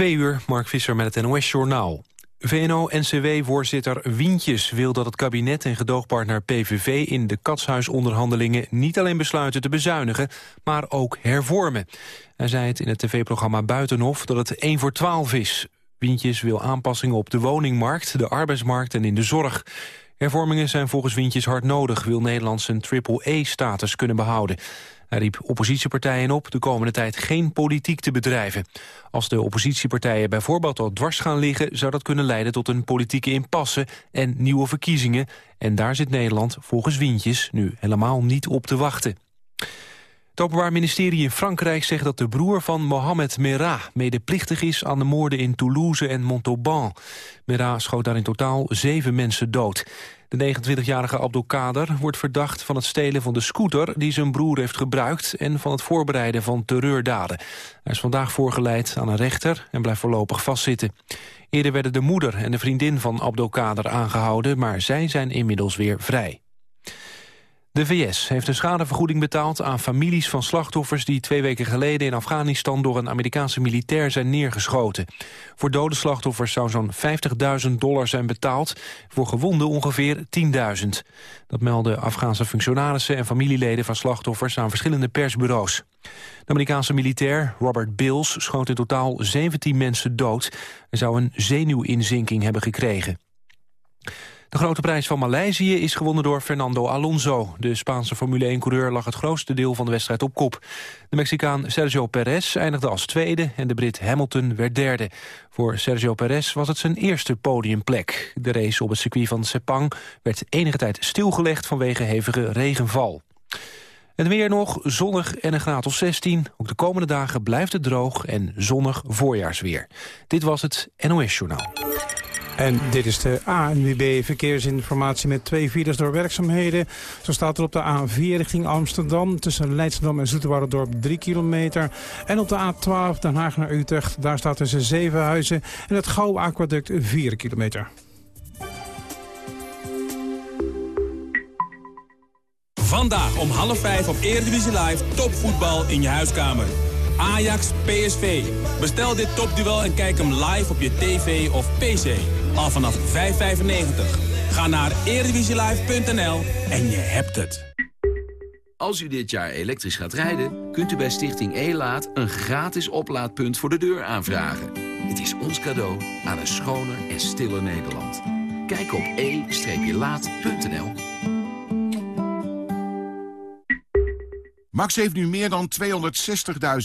Twee uur, Mark Visser met het NOS-journaal. VNO-NCW-voorzitter Wientjes wil dat het kabinet en gedoogpartner PVV... in de katshuisonderhandelingen niet alleen besluiten te bezuinigen... maar ook hervormen. Hij zei het in het tv-programma Buitenhof dat het 1 voor 12 is. Wientjes wil aanpassingen op de woningmarkt, de arbeidsmarkt en in de zorg. Hervormingen zijn volgens Wientjes hard nodig... wil Nederland zijn triple-E-status kunnen behouden. Hij riep oppositiepartijen op de komende tijd geen politiek te bedrijven. Als de oppositiepartijen bijvoorbeeld al dwars gaan liggen... zou dat kunnen leiden tot een politieke impasse en nieuwe verkiezingen. En daar zit Nederland volgens Wientjes nu helemaal niet op te wachten. Het Openbaar Ministerie in Frankrijk zegt dat de broer van Mohamed Merah medeplichtig is aan de moorden in Toulouse en Montauban. Merah schoot daar in totaal zeven mensen dood. De 29-jarige Abdelkader wordt verdacht van het stelen van de scooter... die zijn broer heeft gebruikt en van het voorbereiden van terreurdaden. Hij is vandaag voorgeleid aan een rechter en blijft voorlopig vastzitten. Eerder werden de moeder en de vriendin van Abdelkader aangehouden... maar zij zijn inmiddels weer vrij. De VS heeft een schadevergoeding betaald aan families van slachtoffers... die twee weken geleden in Afghanistan door een Amerikaanse militair zijn neergeschoten. Voor dode slachtoffers zou zo'n 50.000 dollar zijn betaald, voor gewonden ongeveer 10.000. Dat melden Afghaanse functionarissen en familieleden van slachtoffers aan verschillende persbureaus. De Amerikaanse militair Robert Bills schoot in totaal 17 mensen dood... en zou een zenuwinzinking hebben gekregen. De grote prijs van Maleisië is gewonnen door Fernando Alonso. De Spaanse Formule 1-coureur lag het grootste deel van de wedstrijd op kop. De Mexicaan Sergio Perez eindigde als tweede en de Brit Hamilton werd derde. Voor Sergio Perez was het zijn eerste podiumplek. De race op het circuit van Sepang werd enige tijd stilgelegd vanwege hevige regenval. Het weer nog, zonnig en een graad of 16. Ook de komende dagen blijft het droog en zonnig voorjaarsweer. Dit was het NOS Journaal. En dit is de ANWB Verkeersinformatie met twee files door werkzaamheden. Zo staat er op de A4 richting Amsterdam tussen Leidschendam en Dorp 3 kilometer. En op de A12 Den Haag naar Utrecht, daar staat tussen Zevenhuizen en het Gouw Aquaduct 4 kilometer. Vandaag om half vijf op Eredivisie Live topvoetbal in je huiskamer. Ajax PSV. Bestel dit topduel en kijk hem live op je tv of pc. Al vanaf 5,95. Ga naar eredivisielive.nl en je hebt het. Als u dit jaar elektrisch gaat rijden, kunt u bij Stichting E-Laat... een gratis oplaadpunt voor de deur aanvragen. Het is ons cadeau aan een schoner en stiller Nederland. Kijk op e-laat.nl. Max heeft nu meer dan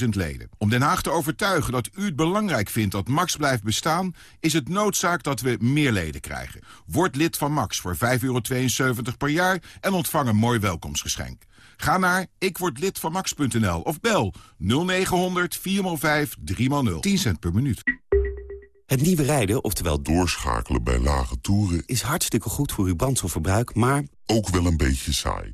260.000 leden. Om Den Haag te overtuigen dat u het belangrijk vindt dat Max blijft bestaan... is het noodzaak dat we meer leden krijgen. Word lid van Max voor 5,72 per jaar en ontvang een mooi welkomstgeschenk. Ga naar ikwordlidvanmax.nl of bel 0900 405 3x0. 10 cent per minuut. Het nieuwe rijden, oftewel doorschakelen bij lage toeren... is hartstikke goed voor uw brandstofverbruik, maar... ook wel een beetje saai.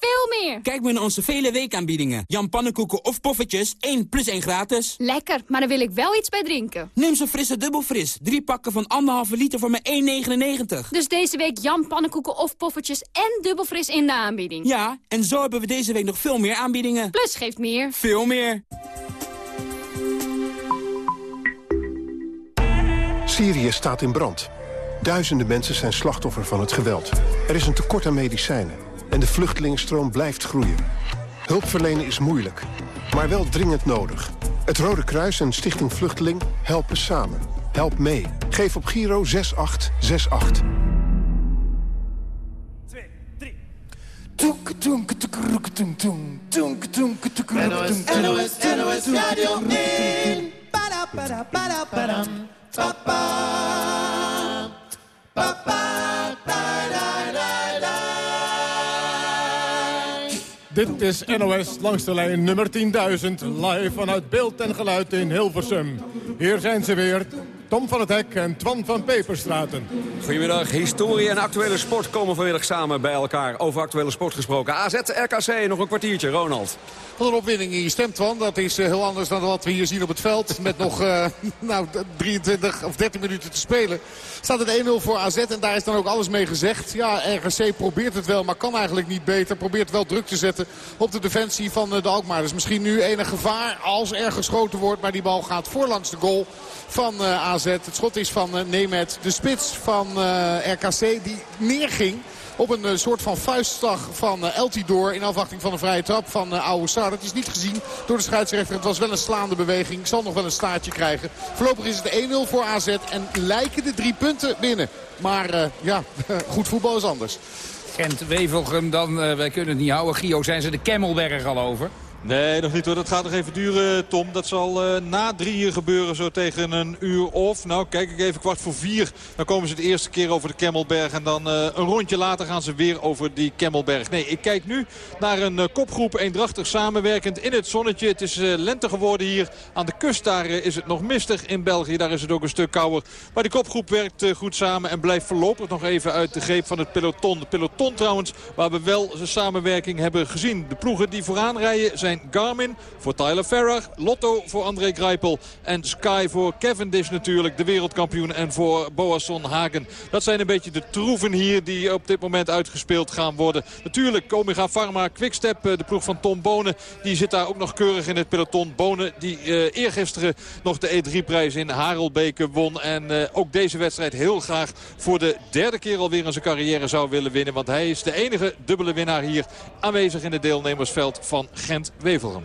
Veel meer. Kijk maar naar onze vele weekaanbiedingen. Jan pannenkoeken of poffertjes, 1 plus 1 gratis. Lekker, maar dan wil ik wel iets bij drinken. Neem zo'n frisse dubbelfris. Drie pakken van anderhalve liter voor maar 1,99. Dus deze week Jan pannenkoeken of poffertjes en dubbelfris in de aanbieding. Ja, en zo hebben we deze week nog veel meer aanbiedingen. Plus geeft meer. Veel meer. Syrië staat in brand. Duizenden mensen zijn slachtoffer van het geweld. Er is een tekort aan medicijnen en de vluchtelingenstroom blijft groeien. Hulpverlenen is moeilijk, maar wel dringend nodig. Het Rode Kruis en Stichting Vluchteling helpen samen. Help mee. Geef op Giro 6868. NOS, NOS Radio 1. Para, para, para, para. Papa. Papa. Dit is NOS langs de lijn nummer 10.000, live vanuit beeld en geluid in Hilversum. Hier zijn ze weer, Tom van het Hek en Twan van Peperstraten. Goedemiddag. Historie en actuele sport komen vanmiddag samen bij elkaar. Over actuele sport gesproken. AZ, RKC, nog een kwartiertje. Ronald. Wat een opwinning in je stemt, Twan. Dat is eh, heel anders dan wat we hier zien op het veld. Met nog uh, nou, 23 of 13 minuten te spelen. Staat het 1-0 voor AZ en daar is dan ook alles mee gezegd. Ja, RKC probeert het wel, maar kan eigenlijk niet beter. Probeert wel druk te zetten op de defensie van de Alkmaarders. Misschien nu enig gevaar als er geschoten wordt. Maar die bal gaat voorlangs de goal van uh, AZ. Het schot is van uh, Nemet. De spits van uh, RKC die neerging op een soort van vuistslag van Eltidoor. In afwachting van een vrije trap van uh, Oude Sar. Dat is niet gezien door de scheidsrechter. Het was wel een slaande beweging. Zal nog wel een staartje krijgen. Voorlopig is het 1-0 voor AZ. En lijken de drie punten binnen. Maar ja, goed voetbal is anders. Gent Wevelgem dan, wij kunnen het niet houden. Gio, zijn ze de Kemmelberg al over? Nee, nog niet hoor. Dat gaat nog even duren, Tom. Dat zal uh, na drieën gebeuren, zo tegen een uur of. Nou, kijk ik even, kwart voor vier. Dan komen ze de eerste keer over de Kemmelberg. En dan uh, een rondje later gaan ze weer over die Kemmelberg. Nee, ik kijk nu naar een uh, kopgroep, eendrachtig samenwerkend in het zonnetje. Het is lente geworden hier aan de kust. Daar is het nog mistig in België. Daar is het ook een stuk kouder. Maar die kopgroep werkt goed samen en blijft voorlopig nog even uit de greep van het peloton. De peloton trouwens, waar we wel samenwerking hebben gezien. De ploegen die vooraan rijden zijn Garmin voor Tyler Ferrer. Lotto voor André Greipel. En Sky voor Cavendish natuurlijk, de wereldkampioen. En voor Boasson Hagen. Dat zijn een beetje de troeven hier die op dit moment uitgespeeld gaan worden. Natuurlijk Omega Pharma, Quickstep, de ploeg van Tom Bonen. Die zit daar ook nog keurig in het peloton. Bonen die uh, eergisteren nog de E3-prijs in Harelbeke won. En uh, ook deze wedstrijd heel graag voor de derde keer alweer in zijn carrière zou willen winnen. Want hij is de enige dubbele winnaar hier aanwezig in het deelnemersveld van gent Wevelgem.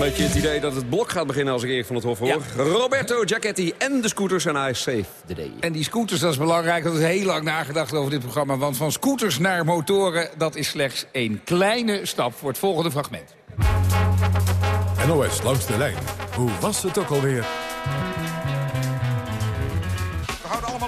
beetje het idee dat het blok gaat beginnen als ik Erik van het Hof hoor. Roberto Giacchetti en de scooters en I save the day. En die scooters, dat is belangrijk. Er is heel lang nagedacht over dit programma. Want van scooters naar motoren, dat is slechts een kleine stap voor het volgende fragment. NOS langs de lijn. Hoe was het ook alweer?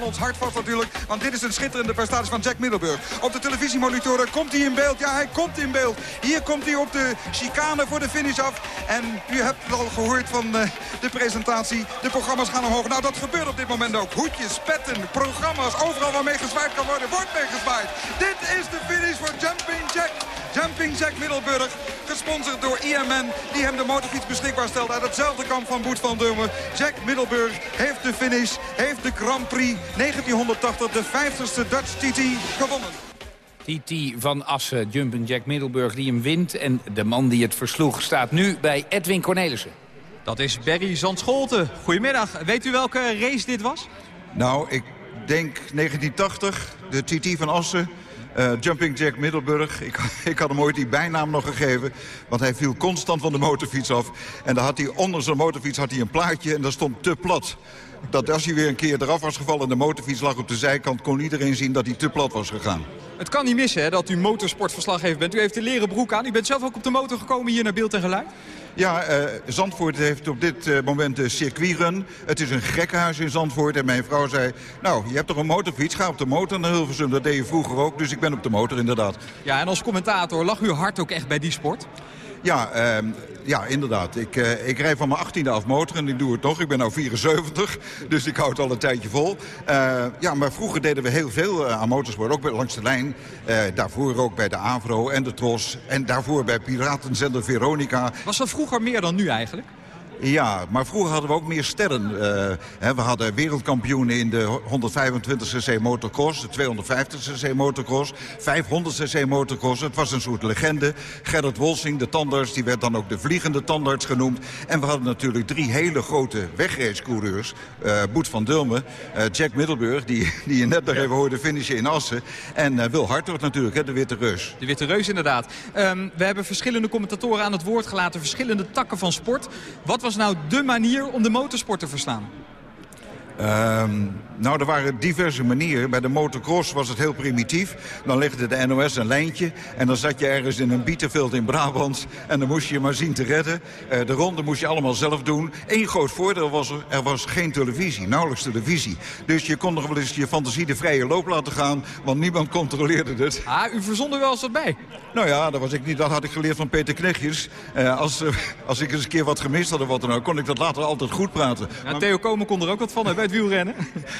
Ons hart vast natuurlijk. Want dit is een schitterende prestatie van Jack Middelburg. Op de televisiemonitoren komt hij in beeld. Ja, hij komt in beeld. Hier komt hij op de chicane voor de finish af. En u hebt het al gehoord van eh, de presentatie. De programma's gaan omhoog. Nou, dat gebeurt op dit moment ook. Hoedjes, petten, programma's. Overal waarmee gezwaaid kan worden, wordt mee gezwaaid. Dit is de finish voor Jumping Jack. Jumping Jack Middelburg, gesponsord door IMN... die hem de motorfiets beschikbaar stelt uit hetzelfde kamp van Boet van Durmen. Jack Middelburg heeft de finish, heeft de Grand Prix 1980, de 50ste Dutch TT, gewonnen. TT van Assen, Jumping Jack Middelburg die hem wint. En de man die het versloeg staat nu bij Edwin Cornelissen. Dat is Berry Zandscholten. Goedemiddag. Weet u welke race dit was? Nou, ik denk 1980, de TT van Assen. Uh, Jumping Jack Middelburg. Ik, ik, had hem ooit die bijnaam nog gegeven. Want hij viel constant van de motorfiets af. En dan had hij onder zijn motorfiets had hij een plaatje en dat stond te plat. Dat als hij weer een keer eraf was gevallen en de motorfiets lag op de zijkant... kon iedereen zien dat hij te plat was gegaan. Het kan niet missen hè, dat u motorsportverslaggever bent. U heeft de leren broek aan. U bent zelf ook op de motor gekomen hier naar Beeld en Geluid? Ja, uh, Zandvoort heeft op dit uh, moment een circuitrun. Het is een gekkenhuis in Zandvoort. En mijn vrouw zei, nou, je hebt toch een motorfiets? Ga op de motor naar Hilversum. Dat deed je vroeger ook, dus ik ben op de motor inderdaad. Ja, en als commentator, lag uw hart ook echt bij die sport? Ja, uh, ja, inderdaad. Ik, uh, ik rijd van mijn 18e af motor en ik doe het nog. Ik ben nu 74, dus ik houd het al een tijdje vol. Uh, ja, maar vroeger deden we heel veel aan motorsport, ook langs de lijn. daarvoor ook bij de Avro en de Tros. En daarvoor bij Piratenzender Veronica. Was dat vroeger meer dan nu eigenlijk? Ja, maar vroeger hadden we ook meer sterren. Uh, hè, we hadden wereldkampioenen in de 125cc motocross, de 250cc motocross, 500cc motocross. Het was een soort legende. Gerrit Wolsing, de tandarts, die werd dan ook de vliegende tandarts genoemd. En we hadden natuurlijk drie hele grote wegracecoureurs. Uh, Boet van Dulmen, uh, Jack Middelburg, die, die je net nog even hoorde finishen in Assen. En Wil Hartog natuurlijk, hè, de Witte Reus. De Witte Reus inderdaad. Um, we hebben verschillende commentatoren aan het woord gelaten, verschillende takken van sport. Wat was nou de manier om de motorsport te verstaan? Um, nou, er waren diverse manieren. Bij de motocross was het heel primitief. Dan legde de NOS een lijntje en dan zat je ergens in een bietenveld in Brabant... en dan moest je je maar zien te redden. Uh, de ronde moest je allemaal zelf doen. Eén groot voordeel was er, er was geen televisie, nauwelijks televisie. Dus je kon nog wel eens je fantasie de vrije loop laten gaan... want niemand controleerde het. Ah, u verzond er wel eens wat bij? Nou ja, dat, was ik niet, dat had ik geleerd van Peter Knechtjes. Uh, als, uh, als ik eens een keer wat gemist had of wat dan ook... kon ik dat later altijd goed praten. Ja, maar... Theo Komen kon er ook wat van hè, bij het wielrennen.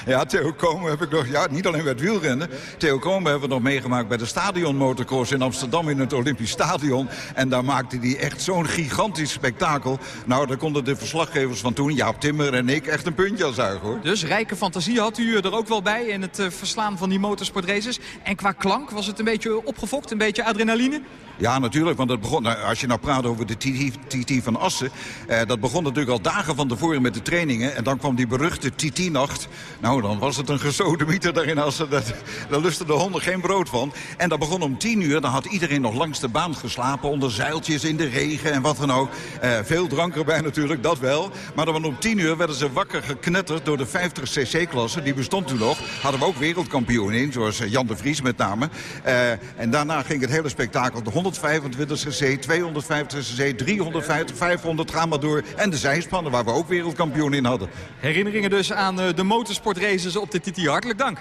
Ja, Theo Komen heb ik nog... Ja, niet alleen bij het wielrennen. Theo Komen hebben we nog meegemaakt bij de stadionmotocross in Amsterdam... in het Olympisch Stadion. En daar maakte hij echt zo'n gigantisch spektakel. Nou, daar konden de verslaggevers van toen, Jaap Timmer en ik... echt een puntje aan zuigen, hoor. Dus rijke fantasie had u er ook wel bij in het uh, verslaan van die motorsportraces. En qua klank was het een beetje opgefokt, een beetje adrenaline? Ja, natuurlijk, want het begon, nou, als je nou praat over de TT, van Assen... Eh, dat begon natuurlijk al dagen van tevoren met de trainingen. En dan kwam die beruchte TT-nacht. Nou, dan was het een gesodemieter daar in Assen. Dat, daar lusten de honden geen brood van. En dat begon om tien uur. Dan had iedereen nog langs de baan geslapen. Onder zeiltjes in de regen en wat dan ook. Eh, veel drank erbij natuurlijk, dat wel. Maar dan om tien uur werden ze wakker geknetterd door de 50cc-klasse. Die bestond toen nog. Hadden we ook wereldkampioen in, zoals eh, Jan de Vries met name. Uh, en daarna ging het hele spektakel. De 125cc, 250cc, 350, 500, gaan maar door. En de zijspannen, waar we ook wereldkampioen in hadden. Herinneringen dus aan de motorsportraces op de TT. Hartelijk dank.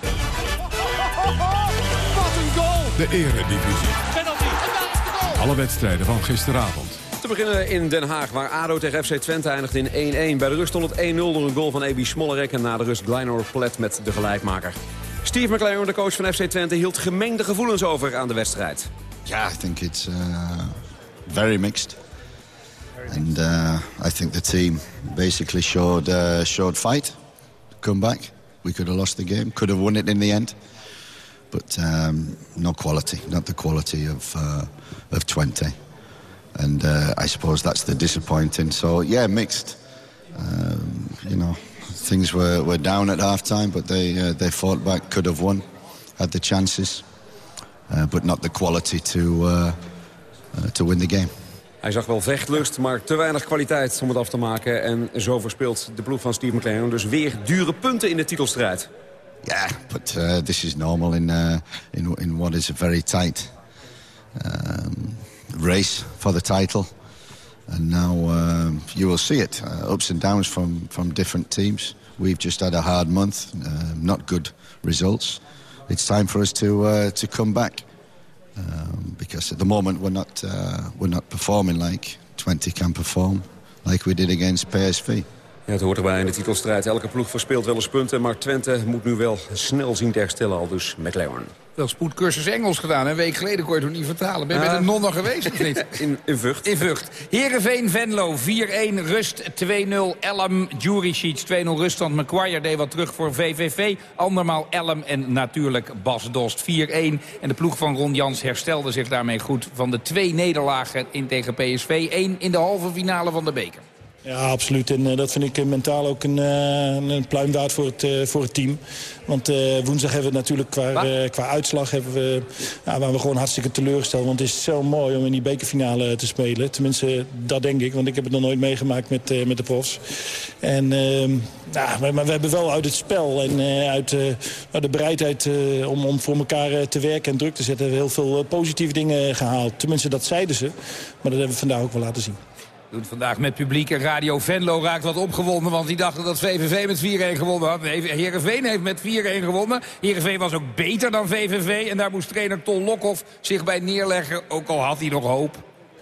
Wat een goal! De eredivisie. Penalty. Alle wedstrijden van gisteravond. Te beginnen in Den Haag, waar ADO tegen FC Twente eindigt in 1-1. Bij de rust stond het 1-0 door een goal van Ebi Smollerek... en na de rust Glynor Plet met de gelijkmaker. Steve McLaren, de coach van FC Twente, hield gemengde gevoelens over aan de wedstrijd. Yeah, I think it's uh, very mixed. And uh, I think the team basically showed uh, showed fight, come back. We could have lost the game, could have won it in the end, but um, no quality, not the quality of uh, of 20. And uh, I suppose that's the disappointing. So yeah, mixed. Um, you know, things were, were down at halftime, but they uh, they fought back, could have won, had the chances, but not the quality to uh, uh, to win the game. Hij zag wel vechtlust, maar te weinig kwaliteit om het af te maken. En zo verspeelt de ploeg van Steve McLaren dus weer dure punten in de titelstrijd. Yeah, but uh, this is normal in, uh, in, in what is a very tight um, race for the title. And now uh, you will see it, ups and downs from, from different teams. We've just had a hard month, not good results. It's time for us to, uh, to come back. Um, because at the moment we're not, uh, we're not performing like 20 can perform, like we did against PSV. Ja, het hoort erbij in de titelstrijd. Elke ploeg verspeelt wel eens punten, maar Twente moet nu wel snel zien te herstellen al. Dus McLaren. Wel spoedcursus Engels gedaan. Een week geleden kon je het niet vertalen. Ben je met een nonna geweest of niet? In, in Vught. In Vught. Heerenveen, Venlo 4-1, rust 2-0. Elm, Juricic 2-0 ruststand. McGuire deed wat terug voor VVV. Andermaal Elm en natuurlijk Bas Dost 4-1. En de ploeg van Ron Jans herstelde zich daarmee goed... van de twee nederlagen in tegen PSV. Eén in de halve finale van de beker. Ja, absoluut. En eh, dat vind ik eh, mentaal ook een, eh, een pluim waard voor het, voor het team. Want woensdag hebben we natuurlijk qua, qua uitslag... Hebben we, ja, waren we gewoon hartstikke teleurgesteld. Want het is zo mooi om in die bekerfinale te spelen. Tenminste, dat denk ik. Want ik heb het nog nooit meegemaakt met, met de profs. En, ehm, ja, maar, we hebben wel uit het spel en uit de bereidheid om, om voor elkaar te werken en druk te zetten... heel veel positieve dingen gehaald. Tenminste, dat zeiden ze. Maar dat hebben we vandaag ook wel laten zien. Doet vandaag met publiek en Radio Venlo raakt wat opgewonden... want die dachten dat VVV met 4-1 gewonnen had. Heerenveen heeft met 4-1 gewonnen. Heerenveen was ook beter dan VVV... en daar moest trainer Ton Lokhoff zich bij neerleggen, ook al had hij nog hoop.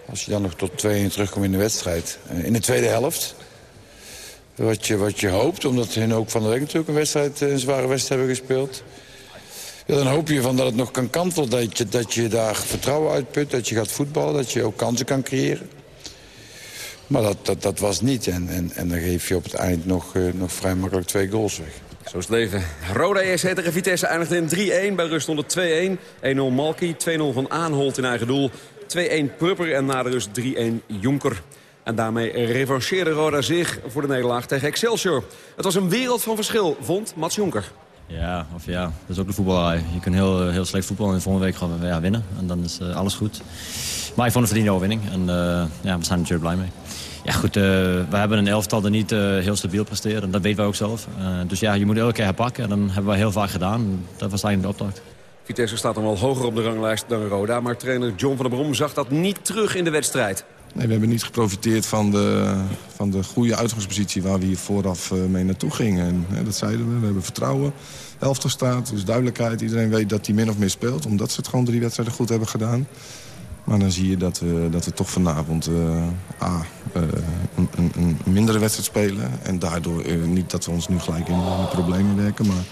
Als je dan nog tot 2-1 terugkomt in de wedstrijd. eh, In de tweede helft. Wat je, wat je hoopt, omdat hun ook van de week natuurlijk een, wedstrijd, eh, een zware wedstrijd hebben gespeeld. Dan hoop je van dat het nog kan kantelen. Dat je, dat je daar vertrouwen uitput, dat je gaat voetballen, dat je ook kansen kan creëren. Maar dat, dat, dat was niet. En, en, en dan geef je op het eind nog, eh, nog vrij makkelijk twee goals weg. Zo is het leven. Roda ESC tegen Vitesse eindigde in 3-1. Bij rust stond het 2-1. 1-0 Malky, 2-0 van Aanholt in eigen doel. 2-1 Prupper en na de rust 3-1 Jonker. En daarmee revancheerde Roda zich voor de nederlaag tegen Excelsior. Het was een wereld van verschil, vond Mats Jonker. Ja, of ja, dat is ook de voetballerij. Je kunt heel, heel slecht voetballen en de volgende week gewoon ja, winnen. En dan is eh, alles goed. Maar ik vond een verdiende overwinning. En eh, ja, we zijn er natuurlijk blij mee. Ja goed, eh, we hebben een elftal dat niet eh, heel stabiel presteert. En dat weten wij ook zelf. Eh, dus ja, je moet elke keer herpakken. En dat hebben we heel vaak gedaan. Dat was eigenlijk de opdracht. Vitesse staat dan wel hoger op de ranglijst dan Roda. Maar trainer John van der Brom zag dat niet terug in de wedstrijd. Nee, we hebben niet geprofiteerd van de, van de goede uitgangspositie waar we hier vooraf eh, mee naartoe gingen. En hè, dat zeiden we, we hebben vertrouwen. Elftal staat, dus duidelijkheid. Iedereen weet dat hij min of meer speelt, omdat ze het gewoon drie wedstrijden goed hebben gedaan. Maar dan zie je dat we, dat we toch vanavond eh, eh, een, een, een mindere wedstrijd spelen. En daardoor eh, niet dat we ons nu gelijk in de problemen werken, maar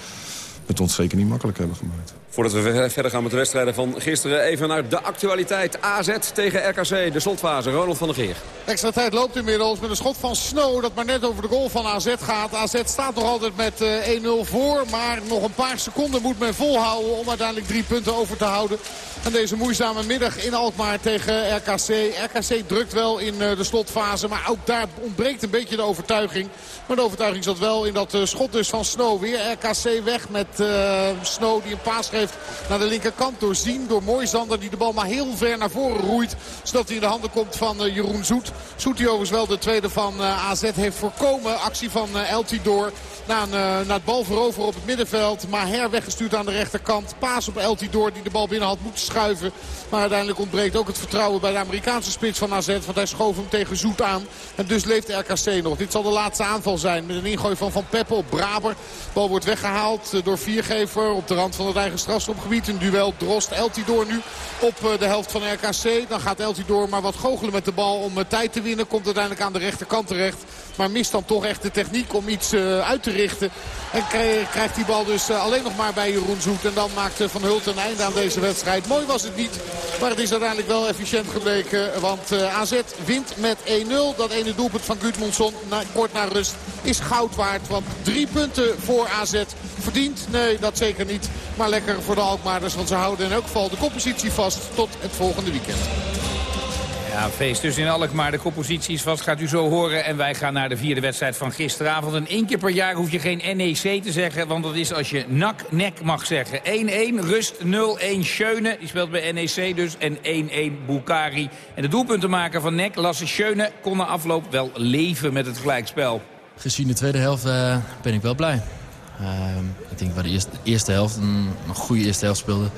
het ons zeker niet makkelijk hebben gemaakt. Voordat we ver- verder gaan met de wedstrijden van gisteren... even naar de actualiteit. AZ tegen RKC, de slotfase. Ronald van der Geer. Extra tijd loopt inmiddels met een schot van Snow dat maar net over de goal van AZ gaat. AZ staat nog altijd met eh, 1-0 voor. Maar nog een paar seconden moet men volhouden om uiteindelijk drie punten over te houden. En deze moeizame middag in Alkmaar tegen RKC. RKC drukt wel in eh, de slotfase. Maar ook daar ontbreekt een beetje de overtuiging. Maar de overtuiging zat wel in dat eh, schot dus van Snow. Weer RKC weg met eh, Snow die een paas geeft naar de linkerkant. Doorzien door Moisander die de bal maar heel ver naar voren roeit. Zodat hij in de handen komt van eh, Jeroen Zoet. Zoet die overigens wel de tweede van eh, AZ heeft voorkomen. Actie van eh, El Tidor. Na, een, na het bal veroveren op het middenveld. Maar weggestuurd aan de rechterkant. Paas op El Tidor die de bal binnen had moeten schuiven. Maar uiteindelijk ontbreekt ook het vertrouwen bij de Amerikaanse spits van AZ. Want hij schoof hem tegen Zoet aan. En dus leeft RKC nog. Dit zal de laatste aanval zijn. Met een ingooi van Van Peppe op Braber. Bal wordt weggehaald eh, door Viergever op de rand van het eigen strafschopgebied. Een duel Drost El Tidor nu op eh, de helft van RKC. Dan gaat El Tidor maar wat goochelen met de bal om eh, tijd te winnen. Komt uiteindelijk aan de rechterkant terecht. Maar mist dan toch echt de techniek om iets eh, uit te richten. En krij- krijgt die bal dus alleen nog maar bij Jeroen Zoet. En dan maakt Van Hult een einde aan deze wedstrijd. Mooi was het niet. Maar het is uiteindelijk wel efficiënt gebleken. Want AZ wint met 1-0. Dat ene doelpunt van Gudmundsson kort na rust is goud waard. Want drie punten voor AZ verdient. Nee, dat zeker niet. Maar lekker voor de Alkmaarders. Want ze houden in elk geval de koppositie vast tot het volgende weekend. Ja, feest dus in Alkmaar. De kopposities vast gaat u zo horen. En wij gaan naar de vierde wedstrijd van gisteravond. En één keer per jaar hoef je geen NEC te zeggen. Want dat is als je nak-nek mag zeggen. 1-1, rust 0-1 Schöne. Die speelt bij NEC dus. En 1-1 Bukari. En de doelpuntenmaker van NEC, Lasse Schöne, kon na afloop wel leven met het gelijkspel. Gezien de tweede helft uh, ben ik wel blij. Uh, ik denk dat de eerste, de eerste helft een, een goede eerste helft speelde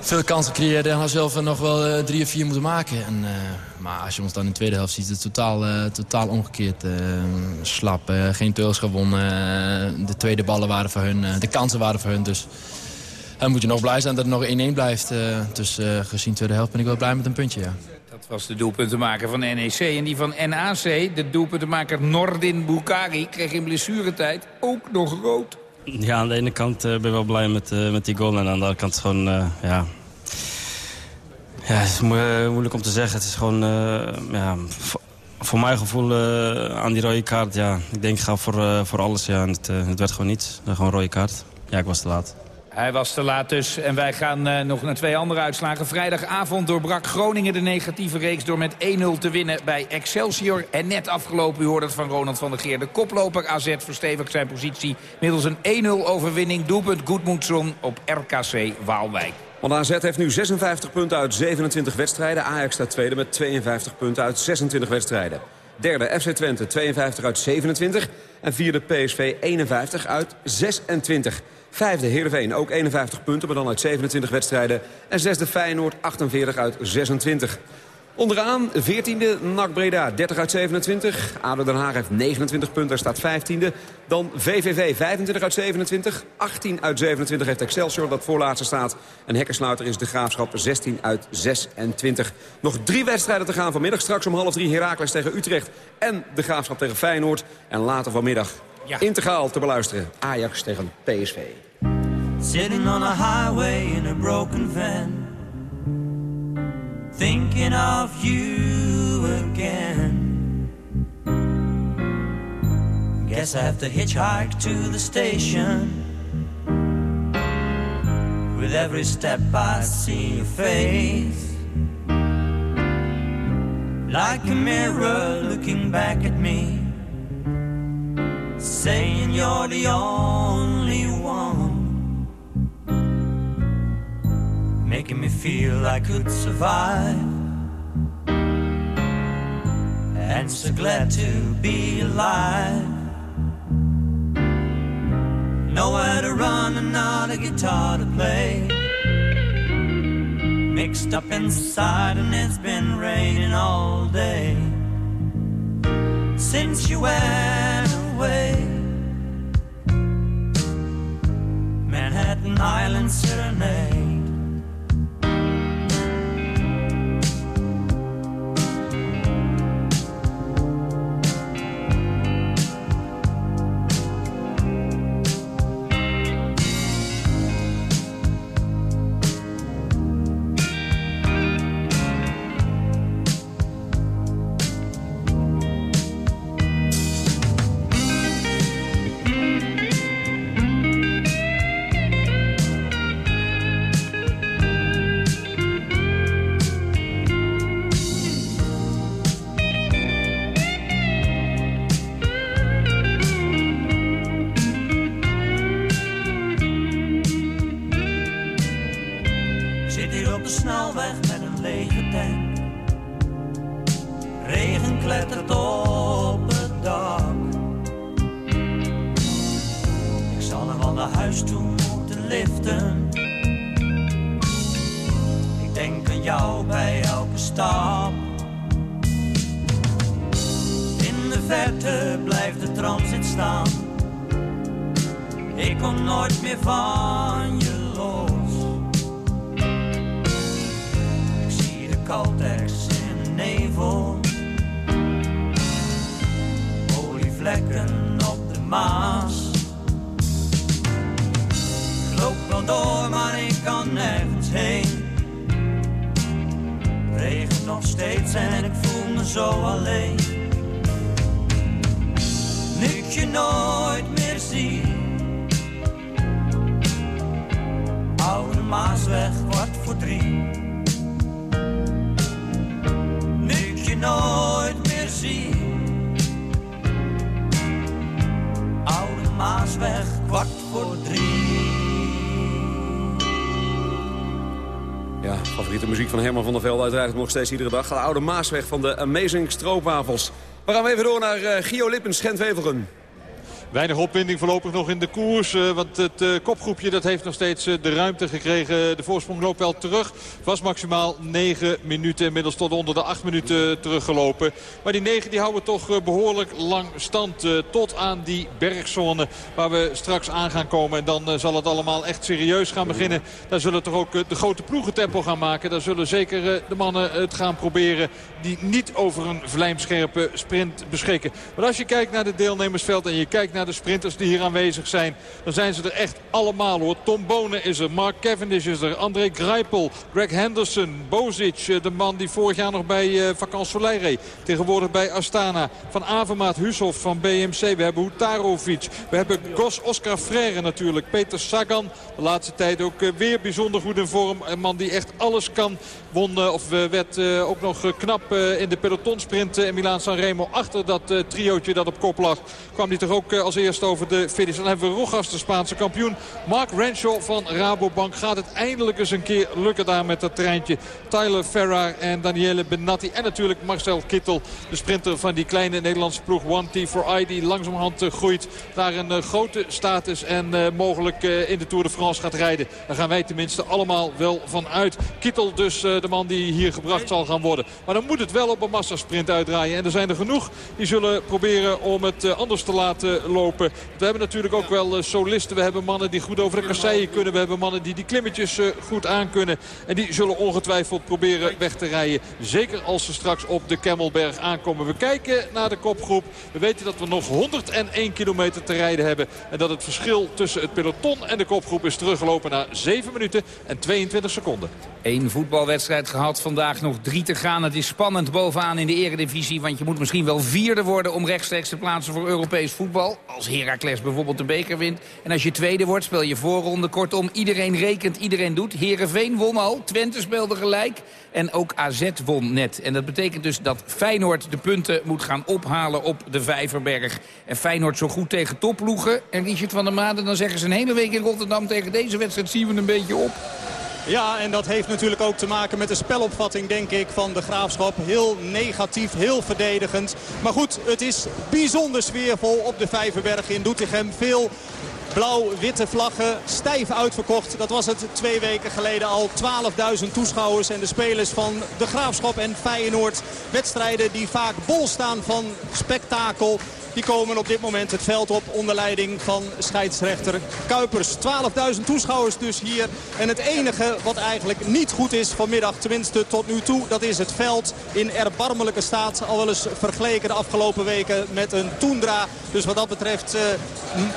veel kansen creëerde en zelf nog wel uh, drie of vier moeten maken. En, uh, maar als je ons dan in de tweede helft ziet, is het totaal, uh, totaal omgekeerd. slap, geen teugels gewonnen. de tweede ballen waren voor hun, de kansen waren voor hun. Dus dan moet je nog blij zijn dat het nog 1-1 blijft. dus gezien de tweede helft ben ik wel blij met een puntje, ja. Dat was de doelpuntenmaker van NEC. En die van NAC, de doelpuntenmaker Nordin Bukari, kreeg in blessuretijd ook nog rood. Ja, aan de ene kant ben ik wel blij met, uh, met die goal. En aan de andere kant gewoon, uh, ja... Ja, het is moeilijk om te zeggen. Het is gewoon, ja... Voor mijn gevoel aan die rode kaart, ja. Ik denk, ik ga voor, voor alles, ja. En het, het werd gewoon niets. Gewoon rode kaart. Ja, ik was te laat. Hij was te laat dus. En wij gaan uh, nog naar twee andere uitslagen. Vrijdagavond doorbrak Groningen de negatieve reeks... door met 1-0 te winnen bij Excelsior. En net afgelopen, u hoorde het van Ronald van der Geer... de koploper AZ verstevigt zijn positie... middels een 1-0 overwinning. Doelpunt Goedmoedson op RKC Waalwijk. Want AZ heeft nu 56 punten uit 27 wedstrijden. Ajax staat tweede met 52 punten uit 26 wedstrijden. Derde FC Twente 52 uit 27. En vierde PSV 51 uit 26. Vijfde Heerenveen, ook 51 punten, maar dan uit 27 wedstrijden. En zesde Feyenoord, 48 uit 26. Onderaan 14e NAC Breda, 30 uit 27. ADO Den Haag heeft 29 punten, daar staat 15e. Dan VVV, 25 uit 27. 18 uit 27 heeft Excelsior, dat voorlaatste staat. En Hekkersluiter is de Graafschap, 16 uit 26. Nog drie wedstrijden te gaan vanmiddag. Straks om half drie Heracles tegen Utrecht. En de Graafschap tegen Feyenoord. En later vanmiddag ja. integraal te beluisteren. Ajax tegen PSV. Sitting on a highway in a broken van Thinking of you again Guess I have to hitchhike to the station With every step I see your face Like a mirror looking back at me saying you're the only one, making me feel I could survive. And so glad to be alive. Nowhere to run and not a guitar to play. Mixed up inside, and it's been raining all day since you went away. Manhattan Island Serenade. nog steeds en ik voel me zo alleen. Nu ik je nooit meer zie. Oude Maasweg, kwart voor drie. Nu ik je nooit meer zie. Oude Maasweg, kwart voor drie. Favoriete muziek van Herman van der Velde uiteraard nog steeds iedere dag. De oude Maasweg van de Amazing Stroopwafels. We gaan even door naar uh, Gio Lippens, Gent-Wevelgem. Weinig opwinding voorlopig nog in de koers. Uh, want het uh, kopgroepje dat heeft nog steeds uh, de ruimte gekregen. De voorsprong loopt wel terug. Was maximaal 9 minuten. Inmiddels tot onder de 8 minuten teruggelopen. Maar die 9 die houden toch behoorlijk lang stand. tot aan die bergzone waar we straks aan gaan komen. En dan zal het allemaal echt serieus gaan beginnen. Daar zullen toch ook de grote ploegen tempo gaan maken. Daar zullen zeker de mannen het gaan proberen. Die niet over een vlijmscherpe sprint beschikken. Maar als je kijkt naar het deelnemersveld en je kijkt naar de sprinters die hier aanwezig zijn. Dan zijn ze er echt allemaal hoor. Tom Bonen is er, Mark Cavendish is er, André Greipel, Greg Henderson, Bozic. De man die vorig jaar nog bij uh, Vakant Soleil reed. Tegenwoordig bij Astana. Van Avermaat, Hushoff van BMC. We hebben Hutarovic. We hebben Gos Oscar Freire natuurlijk. Peter Sagan. De laatste tijd ook uh, weer bijzonder goed in vorm. Een man die echt alles kan. Won of werd ook nog knap in de pelotonsprint in Milaan Sanremo. Achter dat triootje dat op kop lag. Kwam hij toch ook als eerst over de finish. Dan hebben we Rogas, de Spaanse kampioen. Mark Renshaw van Rabobank. Gaat het eindelijk eens een keer lukken daar met dat treintje. Tyler Ferrar en Daniele Benatti. En natuurlijk Marcel Kittel, de sprinter van die kleine Nederlandse ploeg. One T for I, die langzamerhand groeit. Daar een grote status en mogelijk in de Tour de France gaat rijden. Daar gaan wij tenminste allemaal wel van uit. Kittel dus de man die hier gebracht zal gaan worden. Maar dan moet het wel op een massasprint uitdraaien. En er zijn er genoeg die zullen proberen om het anders te laten lopen. We hebben natuurlijk ook wel uh, solisten. We hebben mannen die goed over de kasseien kunnen. We hebben mannen die die klimmetjes uh, goed aankunnen. En die zullen ongetwijfeld proberen weg te rijden. Zeker als ze straks op de Kemmelberg aankomen. We kijken naar de kopgroep. We weten dat we nog 101 kilometer te rijden hebben. En dat het verschil tussen het peloton en de kopgroep is teruggelopen naar 7 minuten en 22 seconden. Eén voetbalwedstrijd gehad, vandaag nog drie te gaan. Het is spannend bovenaan in de eredivisie, want je moet misschien wel vierde worden... om rechtstreeks te plaatsen voor Europees voetbal. Als Heracles bijvoorbeeld de beker wint. En als je tweede wordt, speel je voorronde. Kortom, iedereen rekent, iedereen doet. Herenveen won al, Twente speelde gelijk. En ook AZ won net. En dat betekent dus dat Feyenoord de punten moet gaan ophalen op de Vijverberg. En Feyenoord zo goed tegen topploegen. En Richard van der Maden, dan zeggen ze een hele week in Rotterdam... tegen deze wedstrijd zien we een beetje op. Ja, en dat heeft natuurlijk ook te maken met de spelopvatting, denk ik, van de Graafschap. Heel negatief, heel verdedigend. Maar goed, het is bijzonder sfeervol op de Vijverberg in Doetinchem. Veel blauw-witte vlaggen, stijf uitverkocht. Dat was het twee weken geleden al. 12.000 toeschouwers en de spelers van de Graafschap en Feyenoord. Wedstrijden die vaak bol staan van spektakel. Die komen op dit moment het veld op onder leiding van scheidsrechter Kuipers. 12.000 toeschouwers dus hier. En het enige wat eigenlijk niet goed is vanmiddag, tenminste tot nu toe... dat is het veld in erbarmelijke staat. Al wel eens vergeleken de afgelopen weken met een toendra. Dus wat dat betreft uh,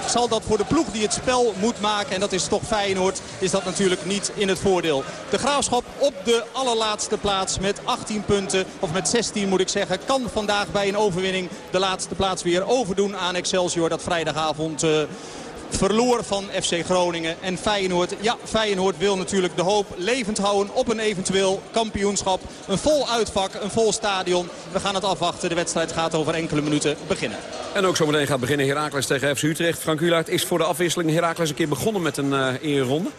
zal dat voor de ploeg die het spel moet maken... en dat is toch Feyenoord, is dat natuurlijk niet in het voordeel. De Graafschap op de allerlaatste plaats met 18 punten, of met 16 moet ik zeggen... kan vandaag bij een overwinning de laatste plaats weer overdoen aan Excelsior. Dat vrijdagavond uh, verloor van FC Groningen. En Feyenoord, ja, Feyenoord wil natuurlijk de hoop levend houden op een eventueel kampioenschap. Een vol uitvak, een vol stadion. We gaan het afwachten. De wedstrijd gaat over enkele minuten beginnen. En ook zometeen gaat beginnen Heracles tegen FC Utrecht. Frank Ulaert is voor de afwisseling Heracles een keer begonnen met een uh, eerronde.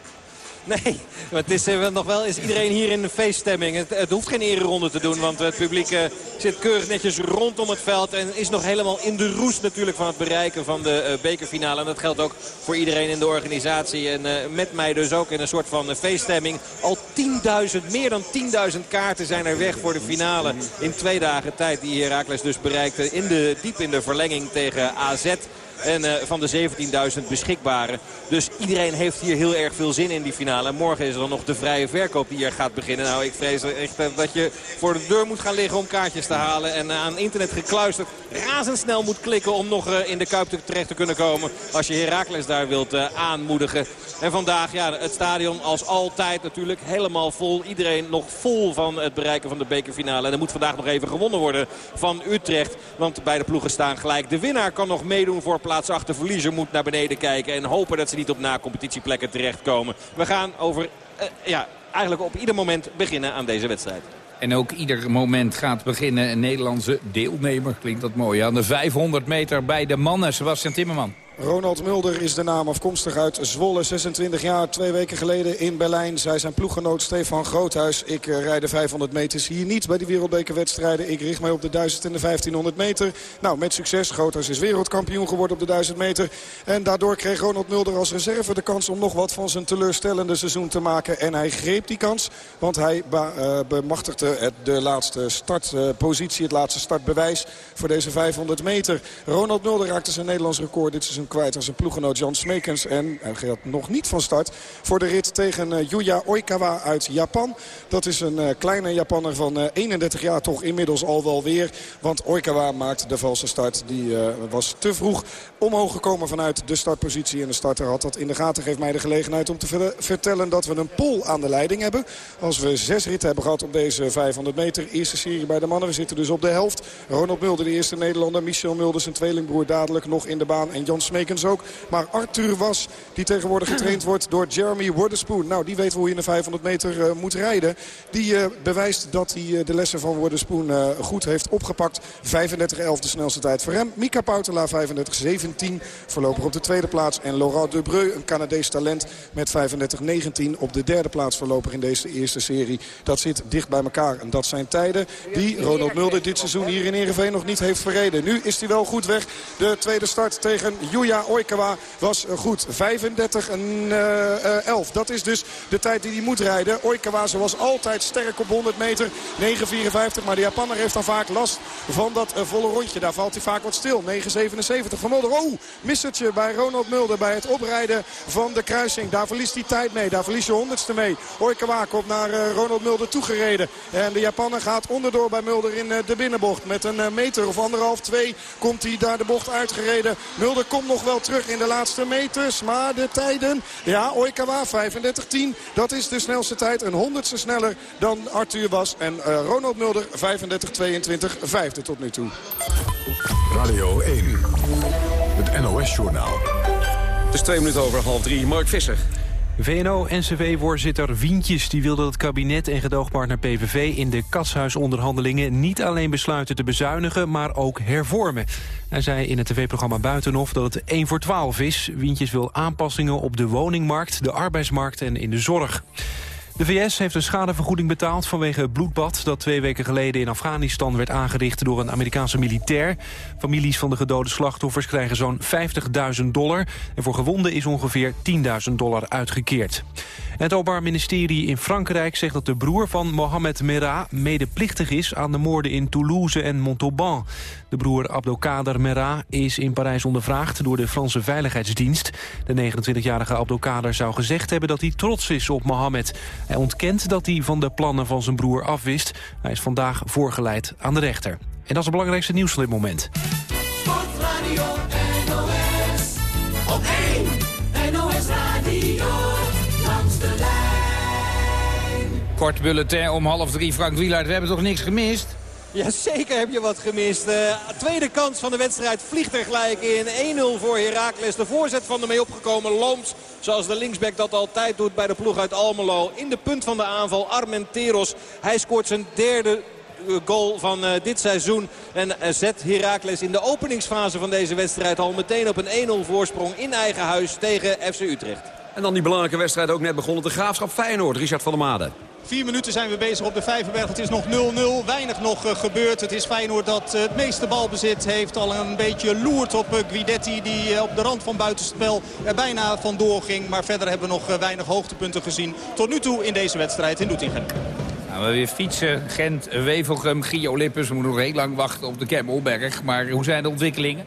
Nee, maar het is uh, nog wel is iedereen hier in de feeststemming. Het, het hoeft geen ereronde te doen, want het publiek uh, zit keurig netjes rondom het veld. En is nog helemaal in de roes natuurlijk van het bereiken van de uh, bekerfinale. En dat geldt ook voor iedereen in de organisatie. En met mij dus ook in een soort van feeststemming. Al 10.000, meer dan 10.000 kaarten zijn er weg voor de finale. In twee dagen tijd die Herakles dus bereikte. In de, diep in de verlenging tegen AZ. En uh, van de 17.000 beschikbare. Dus iedereen heeft hier heel erg veel zin in die finale. En morgen is er dan nog de vrije verkoop die er gaat beginnen. Nou, ik vrees echt uh, dat je voor de deur moet gaan liggen om kaartjes te halen. En uh, aan internet gekluisterd razendsnel moet klikken om nog in de Kuip terecht te kunnen komen. Als je Heracles daar wilt aanmoedigen. En vandaag, ja, het stadion als altijd natuurlijk helemaal vol. Iedereen nog vol van het bereiken van de bekerfinale. En er moet vandaag nog even gewonnen worden van Utrecht. Want beide ploegen staan gelijk. De winnaar kan nog meedoen voor plaats achter. Verliezer moet naar beneden kijken en hopen dat ze niet op na-competitieplekken terechtkomen. We gaan over, uh, ja, eigenlijk op ieder moment beginnen aan deze wedstrijd. En ook ieder moment gaat beginnen een Nederlandse deelnemer. Klinkt dat mooi. Aan de 500 meter bij de mannen. Sebastian Timmerman. Ronald Mulder is de naam afkomstig uit Zwolle. 26 jaar, twee weken geleden in Berlijn. Zij zijn ploeggenoot Stefan Groothuis. Ik uh, rijd de 500 meters hier niet bij die wereldbekerwedstrijden. Ik richt mij op de 1000 en de 1500 meter. Nou, met succes. Groothuis is wereldkampioen geworden op de 1000 meter. En daardoor kreeg Ronald Mulder als reserve de kans om nog wat van zijn teleurstellende seizoen te maken. En hij greep die kans, want hij uh, bemachtigde het, de laatste startpositie, uh, het laatste startbewijs voor deze 500 meter. Ronald Mulder raakte zijn Nederlands record dit seizoen kwijt aan zijn ploegenoot Jan Smekens. En hij gaat nog niet van start voor de rit tegen uh, Yuya Oikawa uit Japan. Dat is een uh, kleine Japanner van uh, 31 jaar toch inmiddels al wel weer. Want Oikawa maakt de valse start. Die was te vroeg omhoog gekomen vanuit de startpositie. En de starter had dat in de gaten. Geeft mij de gelegenheid om te ver vertellen dat we een pol aan de leiding hebben. Als we zes ritten hebben gehad op deze 500 meter. Eerste serie bij de mannen. We zitten dus op de helft. Ronald Mulder, de eerste Nederlander. Michel Mulder, zijn tweelingbroer dadelijk nog in de baan. En Jan Smekens ook. Maar Arthur Was, die tegenwoordig getraind wordt door Jeremy Wordespoon. Nou, die weet hoe je in de 500 meter uh, moet rijden. Die uh, bewijst dat hij uh, de lessen van Wordespoon goed heeft opgepakt. 35-11 de snelste tijd voor hem. Mika Pautela 35-17 voorlopig op de tweede plaats. En Laurent Debreu, een Canadees talent met 35-19 op de derde plaats voorlopig in deze eerste serie. Dat zit dicht bij elkaar. En dat zijn tijden die Ronald Mulder dit seizoen hier in Ereveen nog niet heeft verreden. Nu is hij wel goed weg. De tweede start tegen Yuya Oikawa was goed. 35 en uh, 11. Dat is dus de tijd die hij moet rijden. Oikawa zoals altijd sterk op 100 meter. 9,54. Maar de Japanner heeft dan vaak last van dat volle rondje. Daar valt hij vaak wat stil. 9,77 van Mulder. Oh, missertje bij Ronald Mulder bij het oprijden van de kruising. Daar verliest hij tijd mee. Daar verliest je honderdste mee. Oikawa komt naar Ronald Mulder toegereden. En de Japanner gaat onderdoor bij Mulder in de binnenbocht. Met een meter of anderhalf, twee komt hij daar de bocht uitgereden. Mulder komt nog wel terug in de laatste meters. Maar de tijden, ja, Oikawa 35-10. Dat is de snelste tijd. Een honderdste sneller dan Arthur was. En uh, Ronald Mulder 35-22 vijfde tot nu toe. Radio 1. Het NOS-journaal. Het is twee minuten over half drie. Mark Visser. VNO-NCW-voorzitter Wientjes die wil dat het kabinet en gedoogpartner PVV in de katshuisonderhandelingen niet alleen besluiten te bezuinigen, maar ook hervormen. Hij zei in het tv-programma Buitenhof dat het 1 voor 12 is. Wientjes wil aanpassingen op de woningmarkt, de arbeidsmarkt en in de zorg. De VS heeft een schadevergoeding betaald vanwege het bloedbad... dat twee weken geleden in Afghanistan werd aangericht door een Amerikaanse militair. Families van de gedode slachtoffers krijgen zo'n 50.000 dollar... en voor gewonden is ongeveer 10.000 dollar uitgekeerd. Het Openbaar Ministerie in Frankrijk zegt dat de broer van Mohamed Merah... medeplichtig is aan de moorden in Toulouse en Montauban. De broer Abdelkader Merah is in Parijs ondervraagd door de Franse Veiligheidsdienst. De 29-jarige Abdelkader zou gezegd hebben dat hij trots is op Mohamed. Hij ontkent dat hij van de plannen van zijn broer afwist. Hij is vandaag voorgeleid aan de rechter. En dat is het belangrijkste nieuws van dit moment. Sportradio NOS, op 1 NOS Radio, langs de lijn. Kort bulletin om half drie, Frank Wielaert. We hebben toch niks gemist? Ja, zeker heb je wat gemist. Uh, tweede kans van de wedstrijd vliegt er gelijk in. 1-0 voor Heracles. De voorzet van de mee opgekomen Looms. Zoals de linksback dat altijd doet bij de ploeg uit Almelo. In de punt van de aanval Armenteros. Hij scoort zijn derde goal van uh, dit seizoen. En zet Heracles in de openingsfase van deze wedstrijd al meteen op een 1-0 voorsprong in eigen huis tegen FC Utrecht. En dan die belangrijke wedstrijd ook net begonnen. De Graafschap Feyenoord. Richard van der Made. Vier minuten zijn we bezig op de Vijverberg. Het is nog 0-0. Weinig nog uh, gebeurd. Het is Feyenoord dat uh, het meeste balbezit heeft. Al een beetje loert op uh, Guidetti die op de rand van buitenspel er bijna vandoor ging. Maar verder hebben we nog weinig hoogtepunten gezien. Tot nu toe in deze wedstrijd in Doetinchem. We weer fietsen, Gent, Wevelgem, Gio Lippers. We moeten nog heel lang wachten op de Kemmelberg. Maar hoe zijn de ontwikkelingen?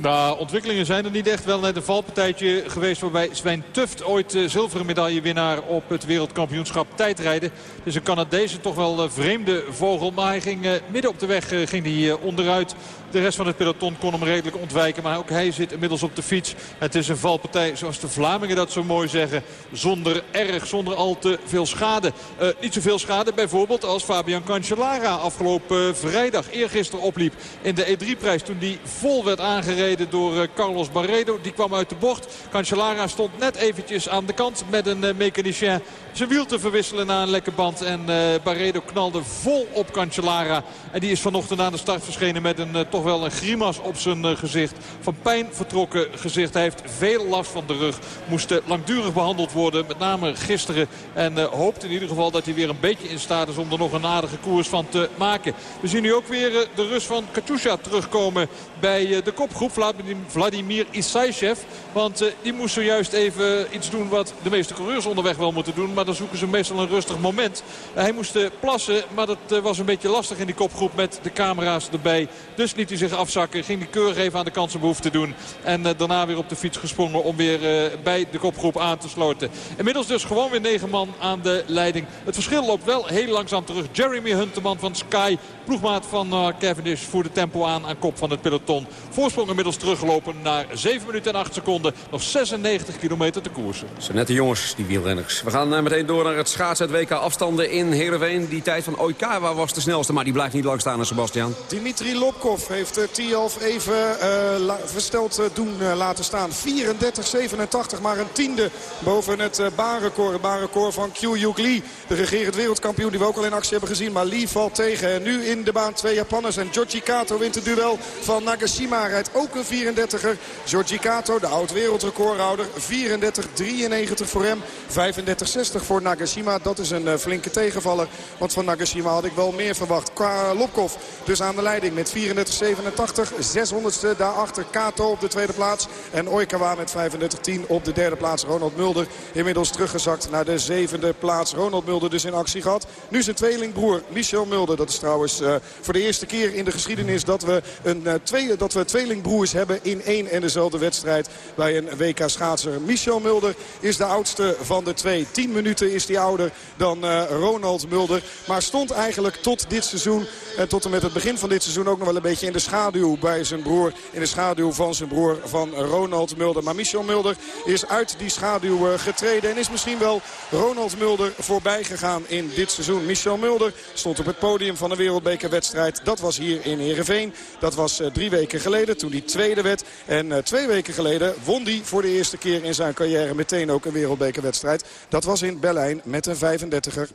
Nou, ontwikkelingen zijn er niet echt. Wel net een valpartijtje geweest waarbij Sven Tuft ooit uh, zilveren medaillewinnaar op het wereldkampioenschap tijdrijden. Dus een Canadese toch wel uh, vreemde vogel. Maar hij ging uh, midden op de weg ging hij, onderuit. De rest van het peloton kon hem redelijk ontwijken. Maar ook hij zit inmiddels op de fiets. Het is een valpartij, zoals de Vlamingen dat zo mooi zeggen. Zonder erg, zonder al te veel schade. Uh, niet zoveel schade bijvoorbeeld als Fabian Cancellara afgelopen vrijdag. Eergisteren opliep in de E3-prijs. Toen die vol werd aangereden door uh, Carlos Barredo. Die kwam uit de bocht. Cancellara stond net eventjes aan de kant met een mechanicien zijn wiel te verwisselen na een lekke band. En uh, Barredo knalde vol op Cancellara. En die is vanochtend aan de start verschenen met een, uh, toch wel een grimas op zijn uh, gezicht. Van pijn vertrokken gezicht. Hij heeft veel last van de rug. Moest langdurig behandeld worden. Met name gisteren. En hoopt in ieder geval dat hij weer een beetje in staat is om er nog een aardige koers van te maken. We zien nu ook weer de rust van Katusha terugkomen bij de kopgroep. Vladimir Isaichev. Want die moest zojuist even iets doen wat de meeste coureurs onderweg wel moeten doen. Maar dan zoeken ze meestal een rustig moment. hij moest plassen, maar dat was een beetje lastig in die kopgroep met de camera's erbij. Dus liet hij zich afzakken. Ging die keurig even aan de kant zijn behoefte doen. En daarna weer op de fiets gesprongen om weer bij de kopgroep aan te sloten. Inmiddels dus gewoon weer negen man aan de leiding. Het verschil loopt wel heel langzaam terug. Jeremy Hunt, van Sky. Ploegmaat van Cavendish voert de tempo aan aan kop van het peloton. Voorsprong inmiddels teruggelopen naar 7 minuten en 8 seconden. Nog 96 kilometer te koersen. Zo net de jongens, die wielrenners. We gaan uh, meteen door naar het schaatsen WK afstanden in Heerenveen. Die tijd van Oikawa was de snelste, maar die blijft niet lang staan, Sebastian. Dimitri Lopkov heeft uh, Tialf even uh, versteld doen laten staan. 34-87, maar een tiende boven het baanrecord. Het baanrecord van Kyu Lee, de regerend wereldkampioen die we ook al in actie hebben gezien. Maar Lee valt tegen en nu in de baan twee Japanners. En Giorgi Kato wint het duel van Nagashima. Rijdt ook een 34er. Giorgi Kato, de oud-wereldrecordhouder. 34-93 voor hem. 35-60 voor Nagashima. Dat is een uh, flinke tegenvaller. Want van Nagashima had ik wel meer verwacht. Qua Lopkov dus aan de leiding met 34-87. 600ste daarachter Kato op de tweede plaats. En Oikawa met 35-10 op de derde plaats. Ronald Mulder inmiddels teruggezakt naar de zevende plaats. Ronald Mulder dus in actie gehad. Nu zijn tweelingbroer Michel Mulder. Dat is trouwens uh, voor de eerste keer in de geschiedenis dat we, een, uh, twee, dat we tweelingbroers hebben in één en dezelfde wedstrijd bij een WK schaatser. Michel Mulder is de oudste van de twee. 10 minuten is hij ouder dan uh, Ronald Mulder. Maar stond eigenlijk tot dit seizoen en tot en met het begin van dit seizoen ook nog wel een beetje in de schaduw bij zijn broer. In de schaduw van zijn broer van Ronald Mulder. Maar Michel Mulder is uit die schaduw uh, getreden en is misschien wel Ronald Mulder voorbij gegaan in dit seizoen. Michel Mulder stond op het podium van de wereldbekerwedstrijd. Dat was hier in Heerenveen. Dat was drie weken geleden toen hij tweede werd. En twee weken geleden won hij voor de eerste keer in zijn carrière meteen ook een wereldbekerwedstrijd. Dat was in Berlijn met een 35er,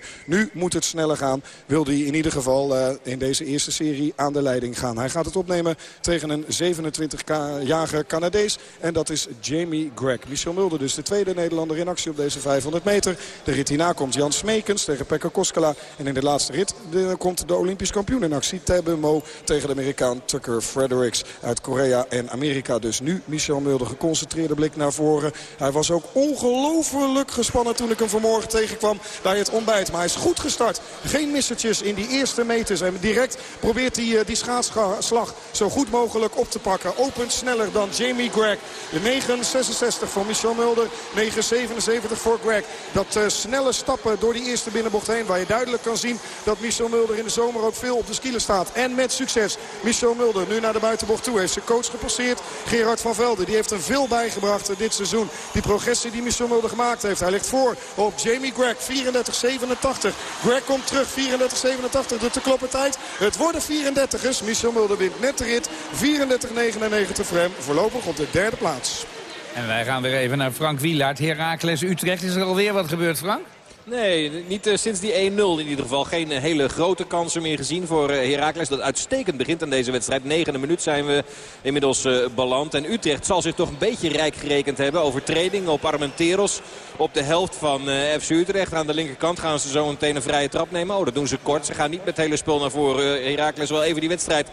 35-01. Nu moet het sneller gaan. Wil hij in ieder geval uh, in deze eerste serie aan de leiding gaan. Hij gaat het opnemen tegen een 27-jarige Canadees. En dat is Jamie Greg. Michel Mulder dus de tweede Nederlander in actie op deze 500 meter. De rit hierna komt Jan Smekens tegen Pekka Koskela. En in de laatste rit komt de Olympisch kampioen in actie. Tebe Mo tegen de Amerikaan Tucker Fredericks uit Korea en Amerika. Dus nu Michel Mulder geconcentreerde blik naar voren. Hij was ook ongelooflijk gespannen toen ik hem vanmorgen tegenkwam bij het ontbijt. Maar hij is goed gestart. Geen missertjes in die eerste meters. En direct probeert hij uh, die schaatsslag zo goed mogelijk op te pakken. Opent sneller dan Jamie Greg. De 9.66 voor Michel Mulder. 9.77 voor Greg. Dat uh, snelle stappen door die eerste binnenbocht heen. Waar je duidelijk kan zien dat Michel Mulder in de zomer ook veel op de skieler staat. En met succes. Michel Mulder nu naar de buitenbocht toe. Heeft zijn coach gepasseerd. Gerard van Velde. Die heeft er veel bijgebracht dit seizoen. Die progressie die Michel Mulder gemaakt heeft. Hij ligt voor op Jamie Greg. 34-87. Greg komt terug. 34-87. De te kloppen tijd. Het worden 34ers. Michel Mulder wint net de rit. 34-99 voor hem. Voorlopig op de derde plaats. En wij gaan weer even naar Frank Wielaert. Heracles Utrecht. Is er alweer wat gebeurd, Frank? Nee, niet uh, sinds die 1-0 in ieder geval. Geen uh, hele grote kansen meer gezien voor uh, Heracles. Dat uitstekend begint aan deze wedstrijd. Negende minuut zijn we inmiddels beland. En Utrecht zal zich toch een beetje rijk gerekend hebben. Overtreding op Armenteros op de helft van FC Utrecht. Aan de linkerkant gaan ze zo meteen een vrije trap nemen. Oh, dat doen ze kort. Ze gaan niet met het hele spul naar voren. Heracles wel even die wedstrijd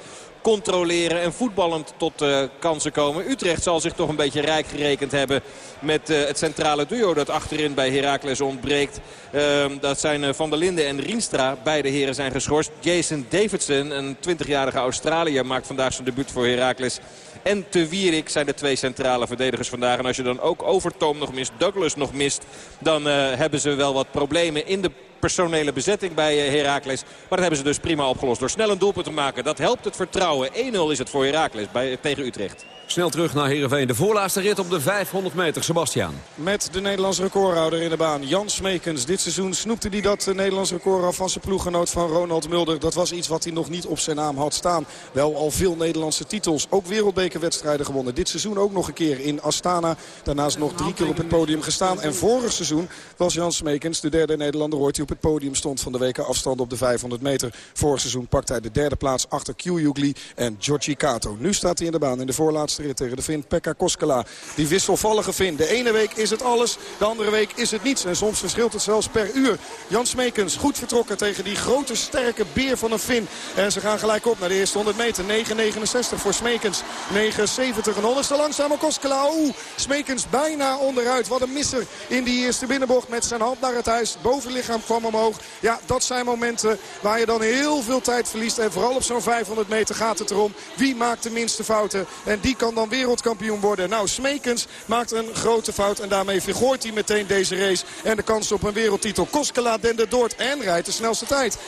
controleren en voetballend tot uh, kansen komen. Utrecht zal zich toch een beetje rijk gerekend hebben met uh, het centrale duo dat achterin bij Heracles ontbreekt. Uh, dat zijn Van der Linden en Rienstra. Beide heren zijn geschorst. Jason Davidson, een 20-jarige Australiër, maakt vandaag zijn debuut voor Heracles. En Te Wierik zijn de twee centrale verdedigers vandaag. En als je dan ook Overtoom nog mist, Douglas nog mist... dan hebben ze wel wat problemen in de personele bezetting bij Heracles. Maar dat hebben ze dus prima opgelost door snel een doelpunt te maken. Dat helpt het vertrouwen. 1-0 is het voor Heracles bij, tegen Utrecht. Snel terug naar Heerenveen. De voorlaatste rit op de 500 meter. Sebastian. Met de Nederlandse recordhouder in de baan. Jan Smekens. Dit seizoen snoepte hij dat Nederlands record af van zijn ploeggenoot van Ronald Mulder. Dat was iets wat hij nog niet op zijn naam had staan. Wel al veel Nederlandse titels. Ook wereldbekerwedstrijden gewonnen. Dit seizoen ook nog een keer in Astana. Daarnaast nog drie keer op het podium gestaan. En vorig seizoen was Jan Smekens de derde Nederlander ooit die op het podium stond van de weken afstand op de 500 meter. Vorig seizoen pakte hij de derde plaats achter Q Jugli en Giorgi Kato. Nu staat hij in de baan in de voorlaatste tegen de Finn Pekka Koskela. Die wisselvallige Finn. De ene week is het alles, de andere week is het niets. En soms verschilt het zelfs per uur. Jan Smekens goed vertrokken tegen die grote sterke beer van een Finn. En ze gaan gelijk op naar de eerste 100 meter. 9,69 voor Smekens. 9,70 en honderdste langzame Koskela. Oeh, Smekens bijna onderuit. Wat een misser in die eerste binnenbocht met zijn hand naar het huis. Bovenlichaam kwam omhoog. Ja, dat zijn momenten waar je dan heel veel tijd verliest. En vooral op zo'n 500 meter gaat het erom. Wie maakt de minste fouten? En die kan dan wereldkampioen worden. Nou, Smekens maakt een grote fout. En daarmee vergooit hij meteen deze race. En de kans op een wereldtitel. Koskela dende doort en rijdt de snelste tijd. 34-87.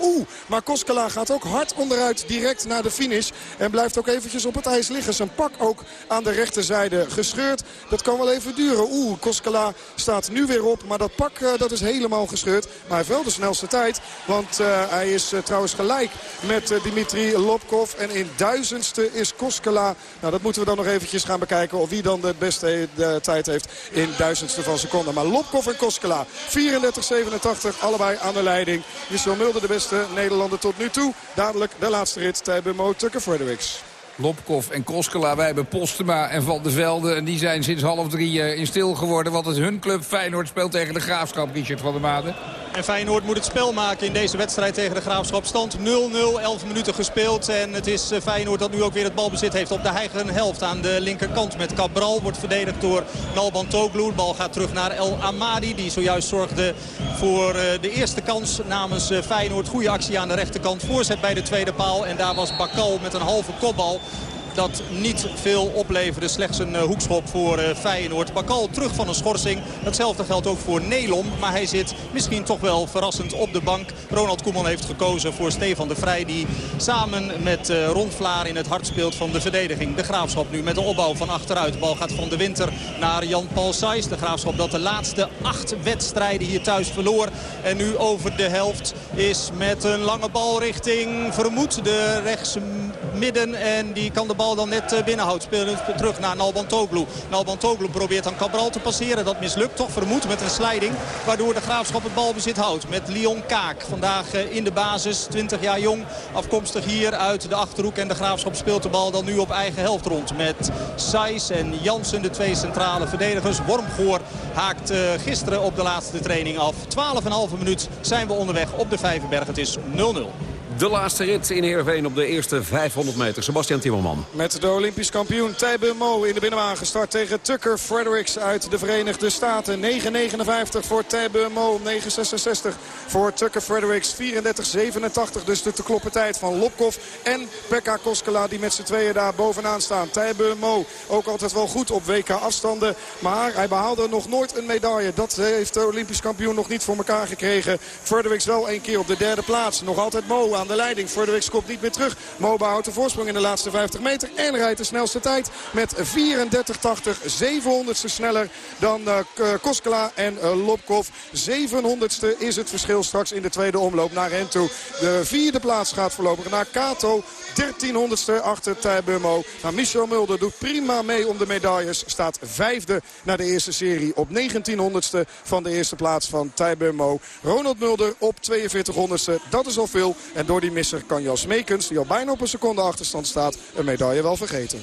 Oeh, maar Koskela gaat ook hard onderuit direct naar de finish. En blijft ook eventjes op het ijs liggen. Zijn pak ook aan de rechterzijde gescheurd. Dat kan wel even duren. Oeh, Koskela staat nu weer op. Maar dat pak uh, dat is helemaal gescheurd. Maar hij heeft wel de snelste tijd. Want uh, hij is uh, trouwens gelijk met Dimitri Lobkov. En in duizendste is Koskela. Nou, dat moeten we dan nog eventjes gaan bekijken. Of wie dan de beste de tijd heeft in duizendste van seconde. Maar Lobkov en Koskela. 34-87, allebei aan de leiding. Michel Mulder de beste Nederlander tot nu toe. Dadelijk de laatste rit. Tijbe Tucker Fredericks. Lopkov en Koskela. Wij hebben Postema en Van der Velde. En die zijn sinds half drie in stil geworden. Want het hun club Feyenoord speelt tegen de Graafschap, Richard van der Maden. En Feyenoord moet het spel maken in deze wedstrijd tegen de Graafschap. Stand 0-0, 11 minuten gespeeld. En het is Feyenoord dat nu ook weer het balbezit heeft op de eigen helft. Aan de linkerkant met Cabral wordt verdedigd door Nalban Toglu. De bal gaat terug naar El Amadi. Die zojuist zorgde voor de eerste kans namens Feyenoord. Goede actie aan de rechterkant. Voorzet bij de tweede paal. En daar was Bakal met een halve kopbal dat niet veel opleverde. Slechts een uh, hoekschop voor uh, Feyenoord. Bakal terug van een schorsing. Hetzelfde geldt ook voor Nelom. Maar hij zit misschien toch wel verrassend op de bank. Ronald Koeman heeft gekozen voor Stefan de Vrij. Die samen met uh, Ron Vlaar in het hart speelt van de verdediging. De Graafschap nu met de opbouw van achteruit. De bal gaat van de winter naar Jan-Paul Sijs. De Graafschap dat de laatste acht wedstrijden hier thuis verloor. En nu over de helft is met een lange bal richting Vermoed. De rechts midden en die kan de bal dan net binnenhoudt. Spelen terug naar Nalban Toglu. Nalban Toglu probeert dan Cabral te passeren. Dat mislukt toch vermoed met een slijding. Waardoor de Graafschap het balbezit houdt. Met Leon Kaak. Vandaag in de basis. 20 jaar jong. Afkomstig hier uit de Achterhoek. En de Graafschap speelt de bal dan nu op eigen helft rond. Met Sijs en Jansen de twee centrale verdedigers. Wormgoor haakt gisteren op de laatste training af. 12,5 minuut zijn we onderweg op de Vijverberg. Het is 0-0. De laatste rit in Heerenveen op de eerste 500 meter. Sebastian Timmerman. Met de Olympisch kampioen Tijbe Mo in de binnenbaan gestart tegen Tucker Fredericks uit de Verenigde Staten. 9,59 voor Tijbe Mo, 9,66 voor Tucker Fredericks. 34,87 dus de te kloppen tijd van Lopkov en Pekka Koskela die met z'n tweeën daar bovenaan staan. Tijbe Mo ook altijd wel goed op WK afstanden. Maar hij behaalde nog nooit een medaille. Dat heeft de Olympisch kampioen nog niet voor elkaar gekregen. Fredericks wel één keer op de derde plaats. Nog altijd Mo aan de leiding. Fredericks komt niet meer terug. Mo behoudt de voorsprong in de laatste 50 meter. En rijdt de snelste tijd met 34,80. 700ste sneller dan uh, Koskela en uh, Lopkov. 700ste is het verschil straks in de tweede omloop naar hen toe. De vierde plaats gaat voorlopig naar Kato. 1300ste achter Tijbe Mo. Nou, Michel Mulder doet prima mee om de medailles. Staat vijfde naar de eerste serie op 1900ste van de eerste plaats van Tijbe Mo. Ronald Mulder op 4200ste. Dat is al veel. En door die misser kan Jas Meekens, die al bijna op een seconde achterstand staat, een medaille wel vergeten.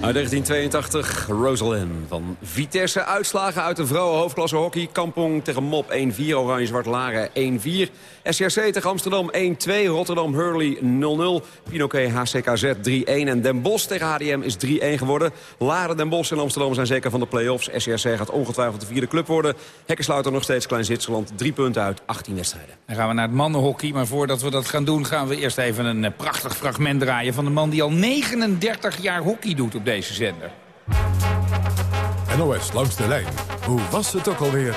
Uit 1982, Rosalind van Vitesse. Uitslagen uit de vrouwenhoofdklasse hockey. Kampong tegen Mop 1-4, Oranje-Zwart Laren 1-4. SRC tegen Amsterdam 1-2, Rotterdam Hurley 0-0. Pinoquet HCKZ 3-1 en Den Bosch tegen HDM is 3-1 geworden. Laren, Den Bosch en Amsterdam zijn zeker van de play-offs. SRC gaat ongetwijfeld de vierde club worden. Hekkensluiter nog steeds Klein-Zwitserland. Drie punten uit 18 wedstrijden. Dan gaan we naar het mannenhockey. Maar voordat we dat gaan doen gaan we eerst even een eh, prachtig fragment draaien... van de man die al 39 jaar hockey doet op deze zender. NOS langs de lijn. Hoe was het ook alweer?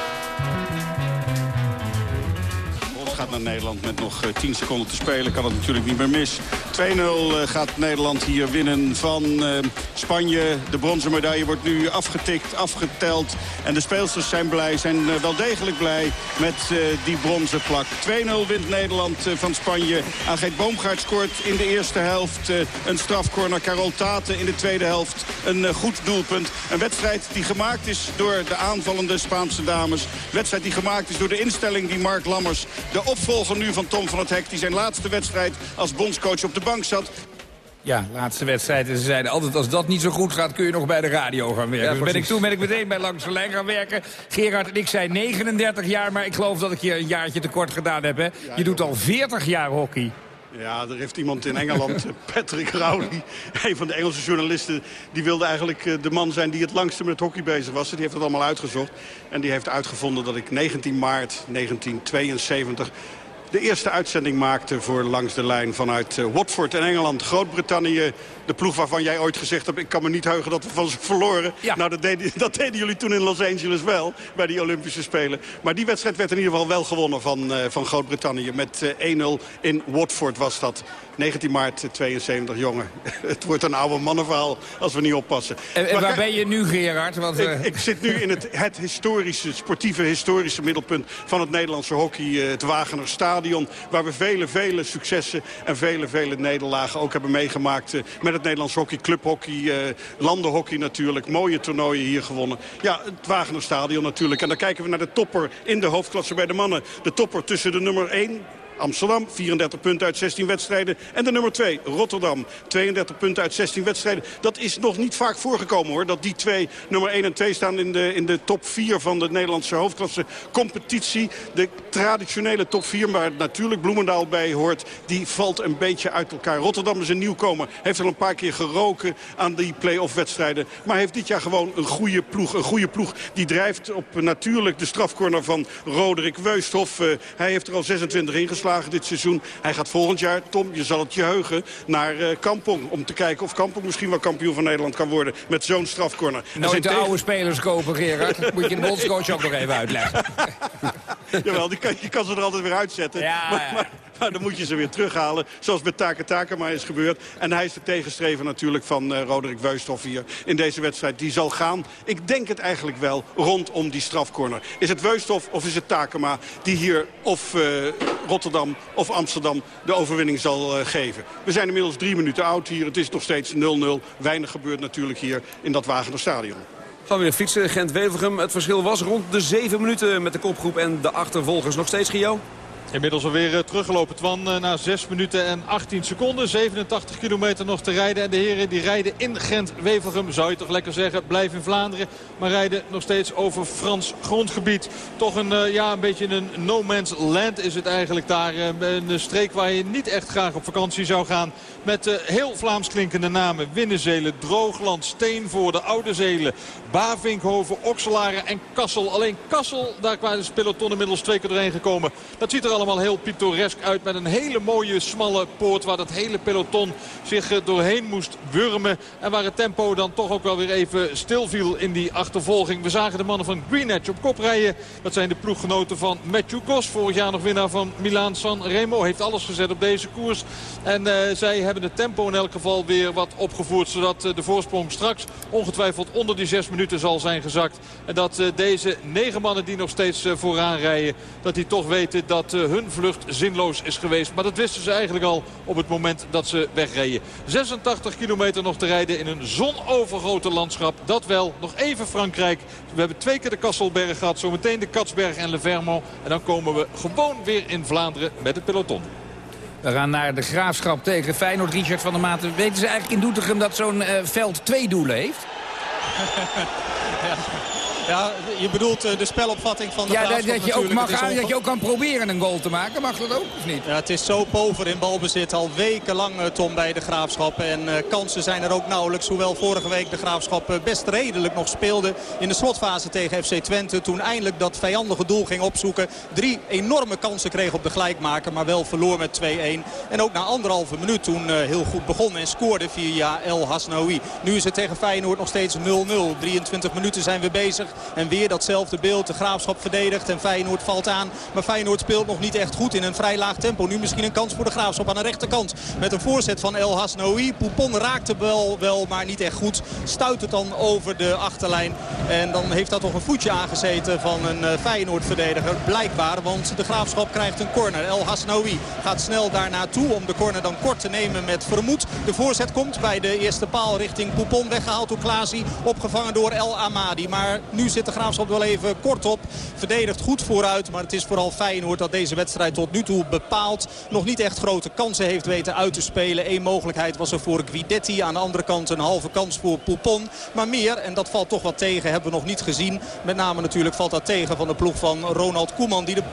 Nederland met nog eh, 10 seconden te spelen. Kan het natuurlijk niet meer mis. 2-0 eh, gaat Nederland hier winnen van eh, Spanje. De bronzen medaille wordt nu afgetikt, afgeteld. En de speelsters zijn blij, zijn eh, wel degelijk blij met eh, die bronzen plak. 2-0 wint Nederland eh, van Spanje. Ageet Boomgaard scoort in de eerste helft eh, een strafcorner. Carol Tate in de tweede helft een eh, goed doelpunt. Een wedstrijd die gemaakt is door de aanvallende Spaanse dames. Een wedstrijd die gemaakt is door de instelling die Mark Lammers... de opvolger nu van Tom van het Hek... die zijn laatste wedstrijd als bondscoach op de bank zat. Ja, laatste wedstrijd. En ze zeiden altijd, als dat niet zo goed gaat, kun je nog bij de radio gaan werken. Ja, dus ben ik, toen ben ik meteen bij Langs de Lijn gaan werken. Gerard en ik zei 39 jaar, maar ik geloof dat ik je een jaartje tekort gedaan heb. Hè? Je doet al 40 jaar hockey. Ja, er heeft iemand in Engeland, Patrick Rowley, een van de Engelse journalisten... die wilde eigenlijk eh, de man zijn die het langste met hockey bezig was. Die heeft het allemaal uitgezocht. En die heeft uitgevonden dat ik 19 maart 1972 de eerste uitzending maakte voor Langs de Lijn vanuit eh, Watford in Engeland. Groot-Brittannië, de ploeg waarvan jij ooit gezegd hebt... ik kan me niet heugen dat we van ze verloren. Nou, dat deden, dat deden jullie toen in Los Angeles wel, bij die Olympische Spelen. Maar die wedstrijd werd in ieder geval wel gewonnen van, eh, van Groot-Brittannië. Met eh, 1-0 in Watford was dat. 19 maart 72, jongen. Het wordt een oude mannenverhaal als we niet oppassen. En, en Maar waar ben je nu, Gerard? Want, ik, ik zit nu in het, het historische, sportieve historische middelpunt van het Nederlandse hockey. Het Wagener Stadion. Waar we vele, vele successen en vele, vele nederlagen ook hebben meegemaakt. eh, Met het Nederlands hockey, clubhockey, eh, landenhockey natuurlijk. Mooie toernooien hier gewonnen. Ja, het Wagener Stadion natuurlijk. En dan kijken we naar de topper in de hoofdklasse bij de mannen. De topper tussen de nummer 1... Amsterdam, 34 punten uit 16 wedstrijden. En de nummer 2, Rotterdam, 32 punten uit 16 wedstrijden. Dat is nog niet vaak voorgekomen hoor. Dat die twee, nummer 1 en 2, staan in de, in de top 4 van de Nederlandse hoofdklasse competitie. De traditionele top 4, waar natuurlijk Bloemendaal bij hoort, die valt een beetje uit elkaar. Rotterdam is een nieuwkomer. Heeft al een paar keer geroken aan die play-off wedstrijden. Maar heeft dit jaar gewoon een goede ploeg. Een goede ploeg die drijft op natuurlijk de strafcorner van Roderick Weusthof. Eh, hij heeft er al 26 ingeslagen dit seizoen. Hij gaat volgend jaar, Tom, je zal het je heugen, naar eh, Kampong. Om te kijken of Kampong misschien wel kampioen van Nederland kan worden met zo'n strafcorner. Nooit zijn de tegen- oude spelers kopen, Gerard. Moet je de bondscoach ook nog even uitleggen. Jawel, die kan, je kan ze er altijd weer uitzetten. Ja, maar, ja. Maar, maar dan moet je ze weer terughalen. Zoals met Take Takema is gebeurd. En hij is de tegenstrever natuurlijk van eh, Roderick Weusthof hier in deze wedstrijd. Die zal gaan, ik denk het eigenlijk wel, rondom die strafcorner. Is het Weusthof of is het Takema die hier of eh, Rotterdam of Amsterdam de overwinning zal eh, geven? We zijn inmiddels drie minuten oud hier. Het is nog steeds 0-0. Weinig gebeurt natuurlijk hier in dat Wagener Stadion. Gaan we weer fietsen, Gent-Wevelgem. Het verschil was rond de 7 minuten met de kopgroep en de achtervolgers. Nog steeds, Gio? Inmiddels alweer eh, teruggelopen. Twan eh, na 6 minuten en 18 seconden. 87 kilometer nog te rijden. En de heren die rijden in Gent-Wevelgem. Zou je toch lekker zeggen. Blijf in Vlaanderen. Maar rijden nog steeds over Frans grondgebied. Toch een, eh, ja, een beetje een no man's land is het eigenlijk daar. Een streek waar je niet echt graag op vakantie zou gaan. Met heel Vlaams klinkende namen. Winnenzelen, Droogland, Steenvoorde, Oude Zelen, Bavinkhoven, Okselaren en Kassel. Alleen Kassel, daar waren de peloton inmiddels twee keer doorheen gekomen. Dat ziet er allemaal heel pittoresk uit met een hele mooie smalle poort... waar dat hele peloton zich eh, doorheen moest wurmen. En waar het tempo dan toch ook wel weer even stilviel in die achtervolging. We zagen de mannen van Green Edge op kop rijden. Dat zijn de ploeggenoten van Matthew Goss. Vorig jaar nog winnaar van Milaan San Remo. Heeft alles gezet op deze koers. En eh, zij hebben het tempo in elk geval weer wat opgevoerd. Zodat eh, de voorsprong straks ongetwijfeld onder die zes minuten zal zijn gezakt. En dat deze negen mannen die nog steeds vooraan rijden... dat die toch weten dat eh, hun vlucht zinloos is geweest. Maar dat wisten ze eigenlijk al op het moment dat ze wegreden. 86 kilometer nog te rijden in een zonovergrote landschap. Dat wel. Nog even Frankrijk. We hebben twee keer de Kasselberg gehad. Zometeen de Katsberg en Le Vermont. En dan komen we gewoon weer in Vlaanderen met het peloton. We gaan naar de Graafschap tegen Feyenoord. Richard van der Maten, weten ze eigenlijk in Doetinchem dat zo'n eh, veld twee doelen heeft? Ja, je bedoelt eh, de spelopvatting van de Ja, dat, je ook mag, dat je ook kan proberen een goal te maken. Mag dat ook of niet? Ja, het is zo pover in balbezit al wekenlang, eh, Tom, bij de Graafschap. En eh, kansen zijn er ook nauwelijks. Hoewel vorige week de Graafschap best redelijk nog speelde in de slotfase tegen FC Twente. Toen eindelijk dat vijandige doel ging opzoeken. Drie enorme kansen kreeg op de gelijkmaker, maar wel verloor met 2-1. En ook na anderhalve minuut toen heel goed begon en scoorde via El Hasnaoui. Nu is het tegen Feyenoord nog steeds 0-0. 23 minuten zijn we bezig. En weer datzelfde beeld. De Graafschap verdedigt en Feyenoord valt aan. Maar Feyenoord speelt nog niet echt goed in een vrij laag tempo. Nu misschien een kans voor de Graafschap aan de rechterkant. Met een voorzet van El Hasnaoui. Poupon raakt de bal wel, maar niet echt goed. Stuit het dan over de achterlijn. En dan heeft dat toch een voetje aangezeten van een eh, Feyenoord-verdediger. Blijkbaar, want de Graafschap krijgt een corner. El Hasnaoui gaat snel daar naartoe om de corner dan kort te nemen met Vermoed. De voorzet komt bij de eerste paal richting Poupon. Weggehaald door Klaasie. Opgevangen door El Amadi. Maar nu zit de Graafschap wel even kort op. Verdedigt goed vooruit. Maar het is vooral Feyenoord dat deze wedstrijd tot nu toe bepaalt. Nog niet echt grote kansen heeft weten uit te spelen. Eén mogelijkheid was er voor Guidetti. Aan de andere kant een halve kans voor Poupon. Maar meer, en dat valt toch wat tegen, hebben we nog niet gezien. Met name natuurlijk valt dat tegen van de ploeg van Ronald Koeman. Die de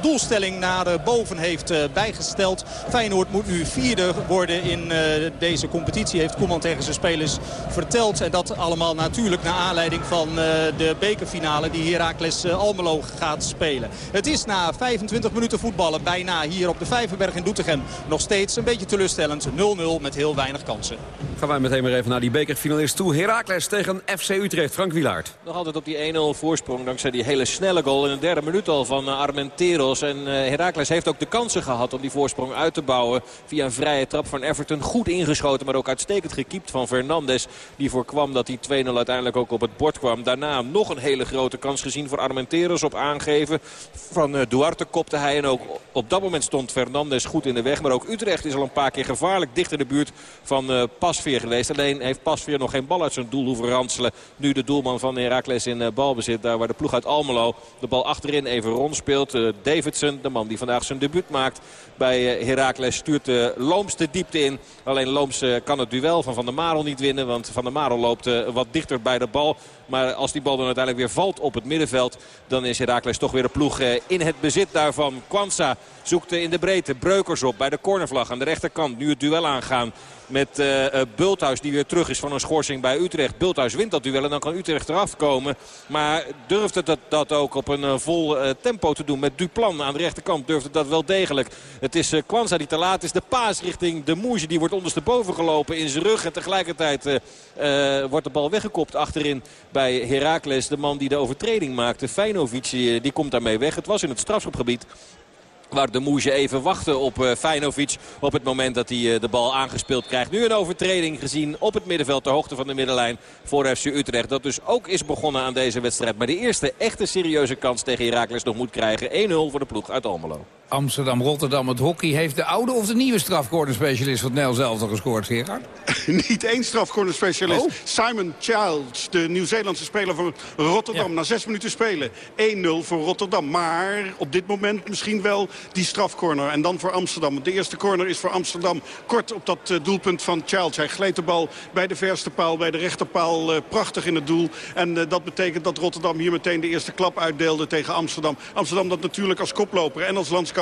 doelstelling naar eh, boven heeft eh, bijgesteld. Feyenoord moet nu vierde worden in eh, deze competitie. Heeft Koeman tegen zijn spelers verteld. En dat allemaal natuurlijk naar aanleiding van eh, de bekerfinale die Heracles Almelo gaat spelen. Het is na 25 minuten voetballen bijna hier op de Vijverberg in Doetinchem. Nog steeds een beetje teleurstellend. 0-0 met heel weinig kansen. Gaan wij meteen maar even naar die bekerfinalist toe. Heracles tegen FC Utrecht. Frank Wilaert. Nog altijd op die 1-0 voorsprong dankzij die hele snelle goal in de derde minuut al van eh, En eh, Heracles heeft ook de kansen gehad om die voorsprong uit te bouwen. Via een vrije trap van Everton. Goed ingeschoten, maar ook uitstekend gekiept van Fernandes. Die voorkwam dat die 2-0 uiteindelijk ook op het bord kwam. Daarna nog een hele grote kans gezien voor Armenteros op aangeven. Van eh, Duarte kopte hij en ook op dat moment stond Fernandes goed in de weg. Maar ook Utrecht is al een paar keer gevaarlijk dicht in de buurt van eh, Pasveer geweest. Alleen heeft Pasveer nog geen bal uit zijn doel hoeven ranselen. Nu de doelman van Heracles in balbezit. Daar waar de ploeg uit Almelo de bal achterin even rondspeelt. Uh, De man die vandaag zijn debuut maakt bij uh, Heracles, stuurt uh, Looms de diepte in. Alleen Looms kan het duel van Van der Marel niet winnen. Want Van der Marel loopt wat dichter bij de bal. Maar als die bal dan uiteindelijk weer valt op het middenveld... dan is Heracles toch weer de ploeg in het bezit daarvan. Kwanza zoekt in de breedte Breukers op bij de cornervlag aan de rechterkant. Nu het duel aangaan met uh, Bulthuis die weer terug is van een schorsing bij Utrecht. Bulthuis wint dat duel en dan kan Utrecht eraf komen. Maar durft het dat, dat ook op een uh, vol tempo te doen met Duplan aan de rechterkant. Durft het dat wel degelijk. Het is Kwanza die te laat is. De paas richting de Moesje die wordt ondersteboven gelopen in zijn rug. En tegelijkertijd wordt de bal weggekopt achterin bij Heracles. De man die de overtreding maakte. Feinovic die komt daarmee weg. Het was in het strafschopgebied. Waar de Moesje even wachtte op uh, Feinovic op het moment dat hij uh, de bal aangespeeld krijgt. Nu een overtreding gezien op het middenveld ter hoogte van de middenlijn voor FC Utrecht. Dat dus ook is begonnen aan deze wedstrijd. Maar de eerste echte serieuze kans tegen Heracles nog moet krijgen. 1-0 voor de ploeg uit Almelo. Amsterdam-Rotterdam, het hockey. Heeft de oude of de nieuwe strafcornerspecialist van Nel zelf al gescoord, Gerard? Niet één strafcornerspecialist. Oh. Simon Childs, de Nieuw-Zeelandse speler van Rotterdam. Ja. Na zes minuten spelen. 1-0 voor Rotterdam. Maar op dit moment misschien wel die strafcorner. En dan voor Amsterdam. De eerste corner is voor Amsterdam. Kort op dat uh, doelpunt van Childs. Hij gleed de bal bij de verste paal, bij de rechterpaal. Uh, prachtig in het doel. En uh, dat betekent dat Rotterdam hier meteen de eerste klap uitdeelde tegen Amsterdam. Amsterdam dat natuurlijk als koploper en als landskampioen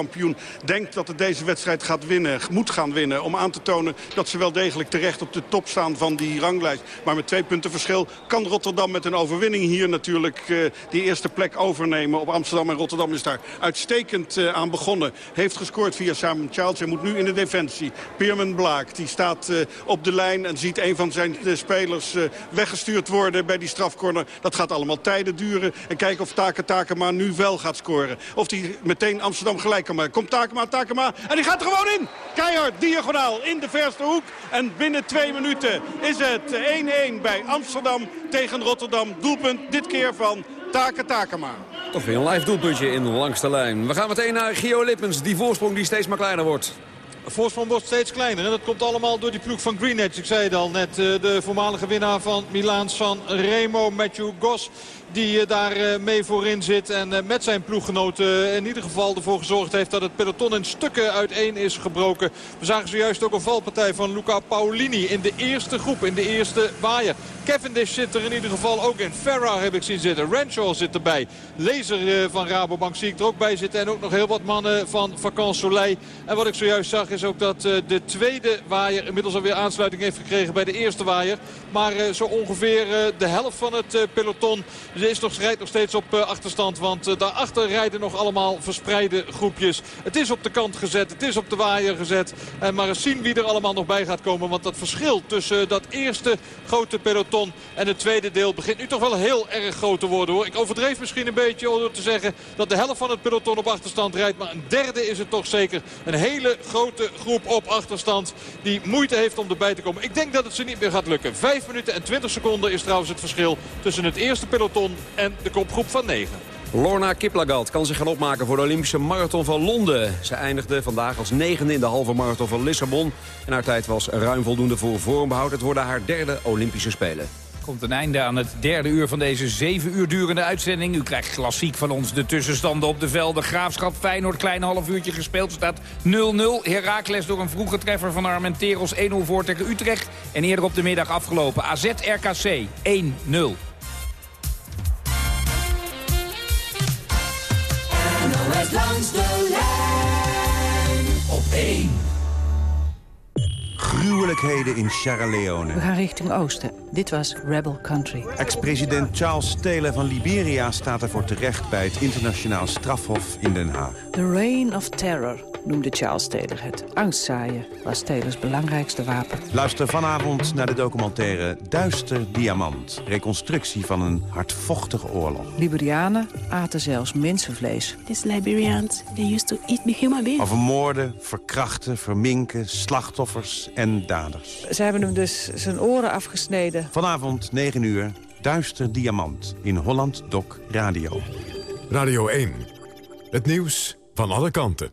denkt dat het deze wedstrijd gaat winnen. Moet gaan winnen. Om aan te tonen dat ze wel degelijk terecht op de top staan van die ranglijst. Maar met twee punten verschil kan Rotterdam met een overwinning hier natuurlijk die eerste plek overnemen. Op Amsterdam en Rotterdam is daar uitstekend aan begonnen. Heeft gescoord via Simon Childs. Hij moet nu in de defensie. Pierman Blaak die staat uh, op de lijn en ziet een van zijn spelers weggestuurd worden bij die strafcorner. Dat gaat allemaal tijden duren. En kijken of Take Takema nu wel gaat scoren. Of hij meteen Amsterdam gelijk Komt Takema, Takema. En die gaat er gewoon in. Keihard, diagonaal in de verste hoek. En binnen twee minuten is het 1-1 bij Amsterdam tegen Rotterdam. Doelpunt dit keer van Take Takema. Toch weer een live doelpuntje in de lijn. We gaan meteen naar Gio Lippens. Die voorsprong die steeds maar kleiner wordt. De voorsprong wordt steeds kleiner. En dat komt allemaal door die ploeg van Greenwich. Ik zei het al net, de voormalige winnaar van Milaans van Remo, Matthew Goss. Die daar mee voorin zit. En met zijn ploeggenoten in ieder geval ervoor gezorgd heeft dat het peloton in stukken uiteen is gebroken. We zagen zojuist ook een valpartij van Luca Paolini in de eerste groep, in de eerste waaier. Cavendish zit er in ieder geval ook in. Ferrar heb ik zien zitten. Renshaw zit erbij. Lezer van Rabobank zie ik er ook bij zitten. En ook nog heel wat mannen van Vacan Soleil. En wat ik zojuist zag is ook dat de tweede waaier inmiddels alweer aansluiting heeft gekregen bij de eerste waaier. Maar zo ongeveer de helft van het peloton is nog, rijdt nog steeds op achterstand. Want daarachter rijden nog allemaal verspreide groepjes. Het is op de kant gezet. Het is op de waaier gezet. En maar eens zien wie er allemaal nog bij gaat komen. Want dat verschil tussen dat eerste grote peloton en het tweede deel begint nu toch wel heel erg groot te worden. hoor. Ik overdreef misschien een beetje door te zeggen dat de helft van het peloton op achterstand rijdt. Maar een derde is het toch zeker. Een hele grote groep op achterstand die moeite heeft om erbij te komen. Ik denk dat het ze niet meer gaat lukken. 5 minuten en 20 seconden is trouwens het verschil tussen het eerste peloton en de kopgroep van 9. Lorna Kiplagat kan zich gaan opmaken voor de Olympische Marathon van Londen. Ze eindigde vandaag als negende in de halve marathon van Lissabon. En haar tijd was ruim voldoende voor vormbehoud. Het worden haar derde Olympische Spelen. Komt een einde aan het derde uur van deze zeven uur durende uitzending. U krijgt klassiek van ons de tussenstanden op de velden. Graafschap Feyenoord, klein half uurtje gespeeld. staat 0-0. Heracles door een vroege treffer van Armenteros 1-0 voor tegen Utrecht. En eerder op de middag afgelopen. AZ RKC 1-0. Langs de lijn op 1. Gruwelijkheden in Sierra Leone. We gaan richting oosten. Dit was Rebel Country. Ex-president Charles Taylor van Liberia staat ervoor terecht... bij het internationaal strafhof in Den Haag. The Reign of Terror noemde Charles Taylor het. Angstzaaien was Taylors belangrijkste wapen. Luister vanavond naar de documentaire Duister Diamant. Reconstructie van een hardvochtige oorlog. Liberianen aten zelfs mensenvlees. These Liberians, they used to eat human beings. Over moorden, verkrachten, verminken, slachtoffers en daders. Ze hebben hem dus zijn oren afgesneden. Vanavond 9 uur, Duister Diamant in Holland Doc Radio. Radio 1. Het nieuws van alle kanten.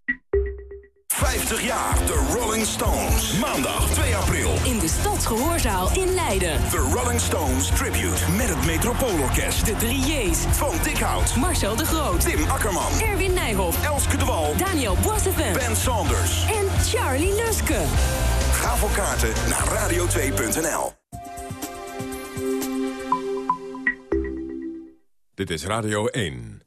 50 jaar de Rolling Stones. Maandag 2 april. In de Stadsgehoorzaal in Leiden. The Rolling Stones Tribute. Met het Metropoolorkest. De 3 J's. Van Dikhout. Marcel de Groot. Tim Akkerman. Erwin Nijhoff. Elske de Wal. Daniel Boissevin. Ben Saunders. En Charlie Luske. Ga voor kaarten naar radio2.nl. Dit is Radio 1.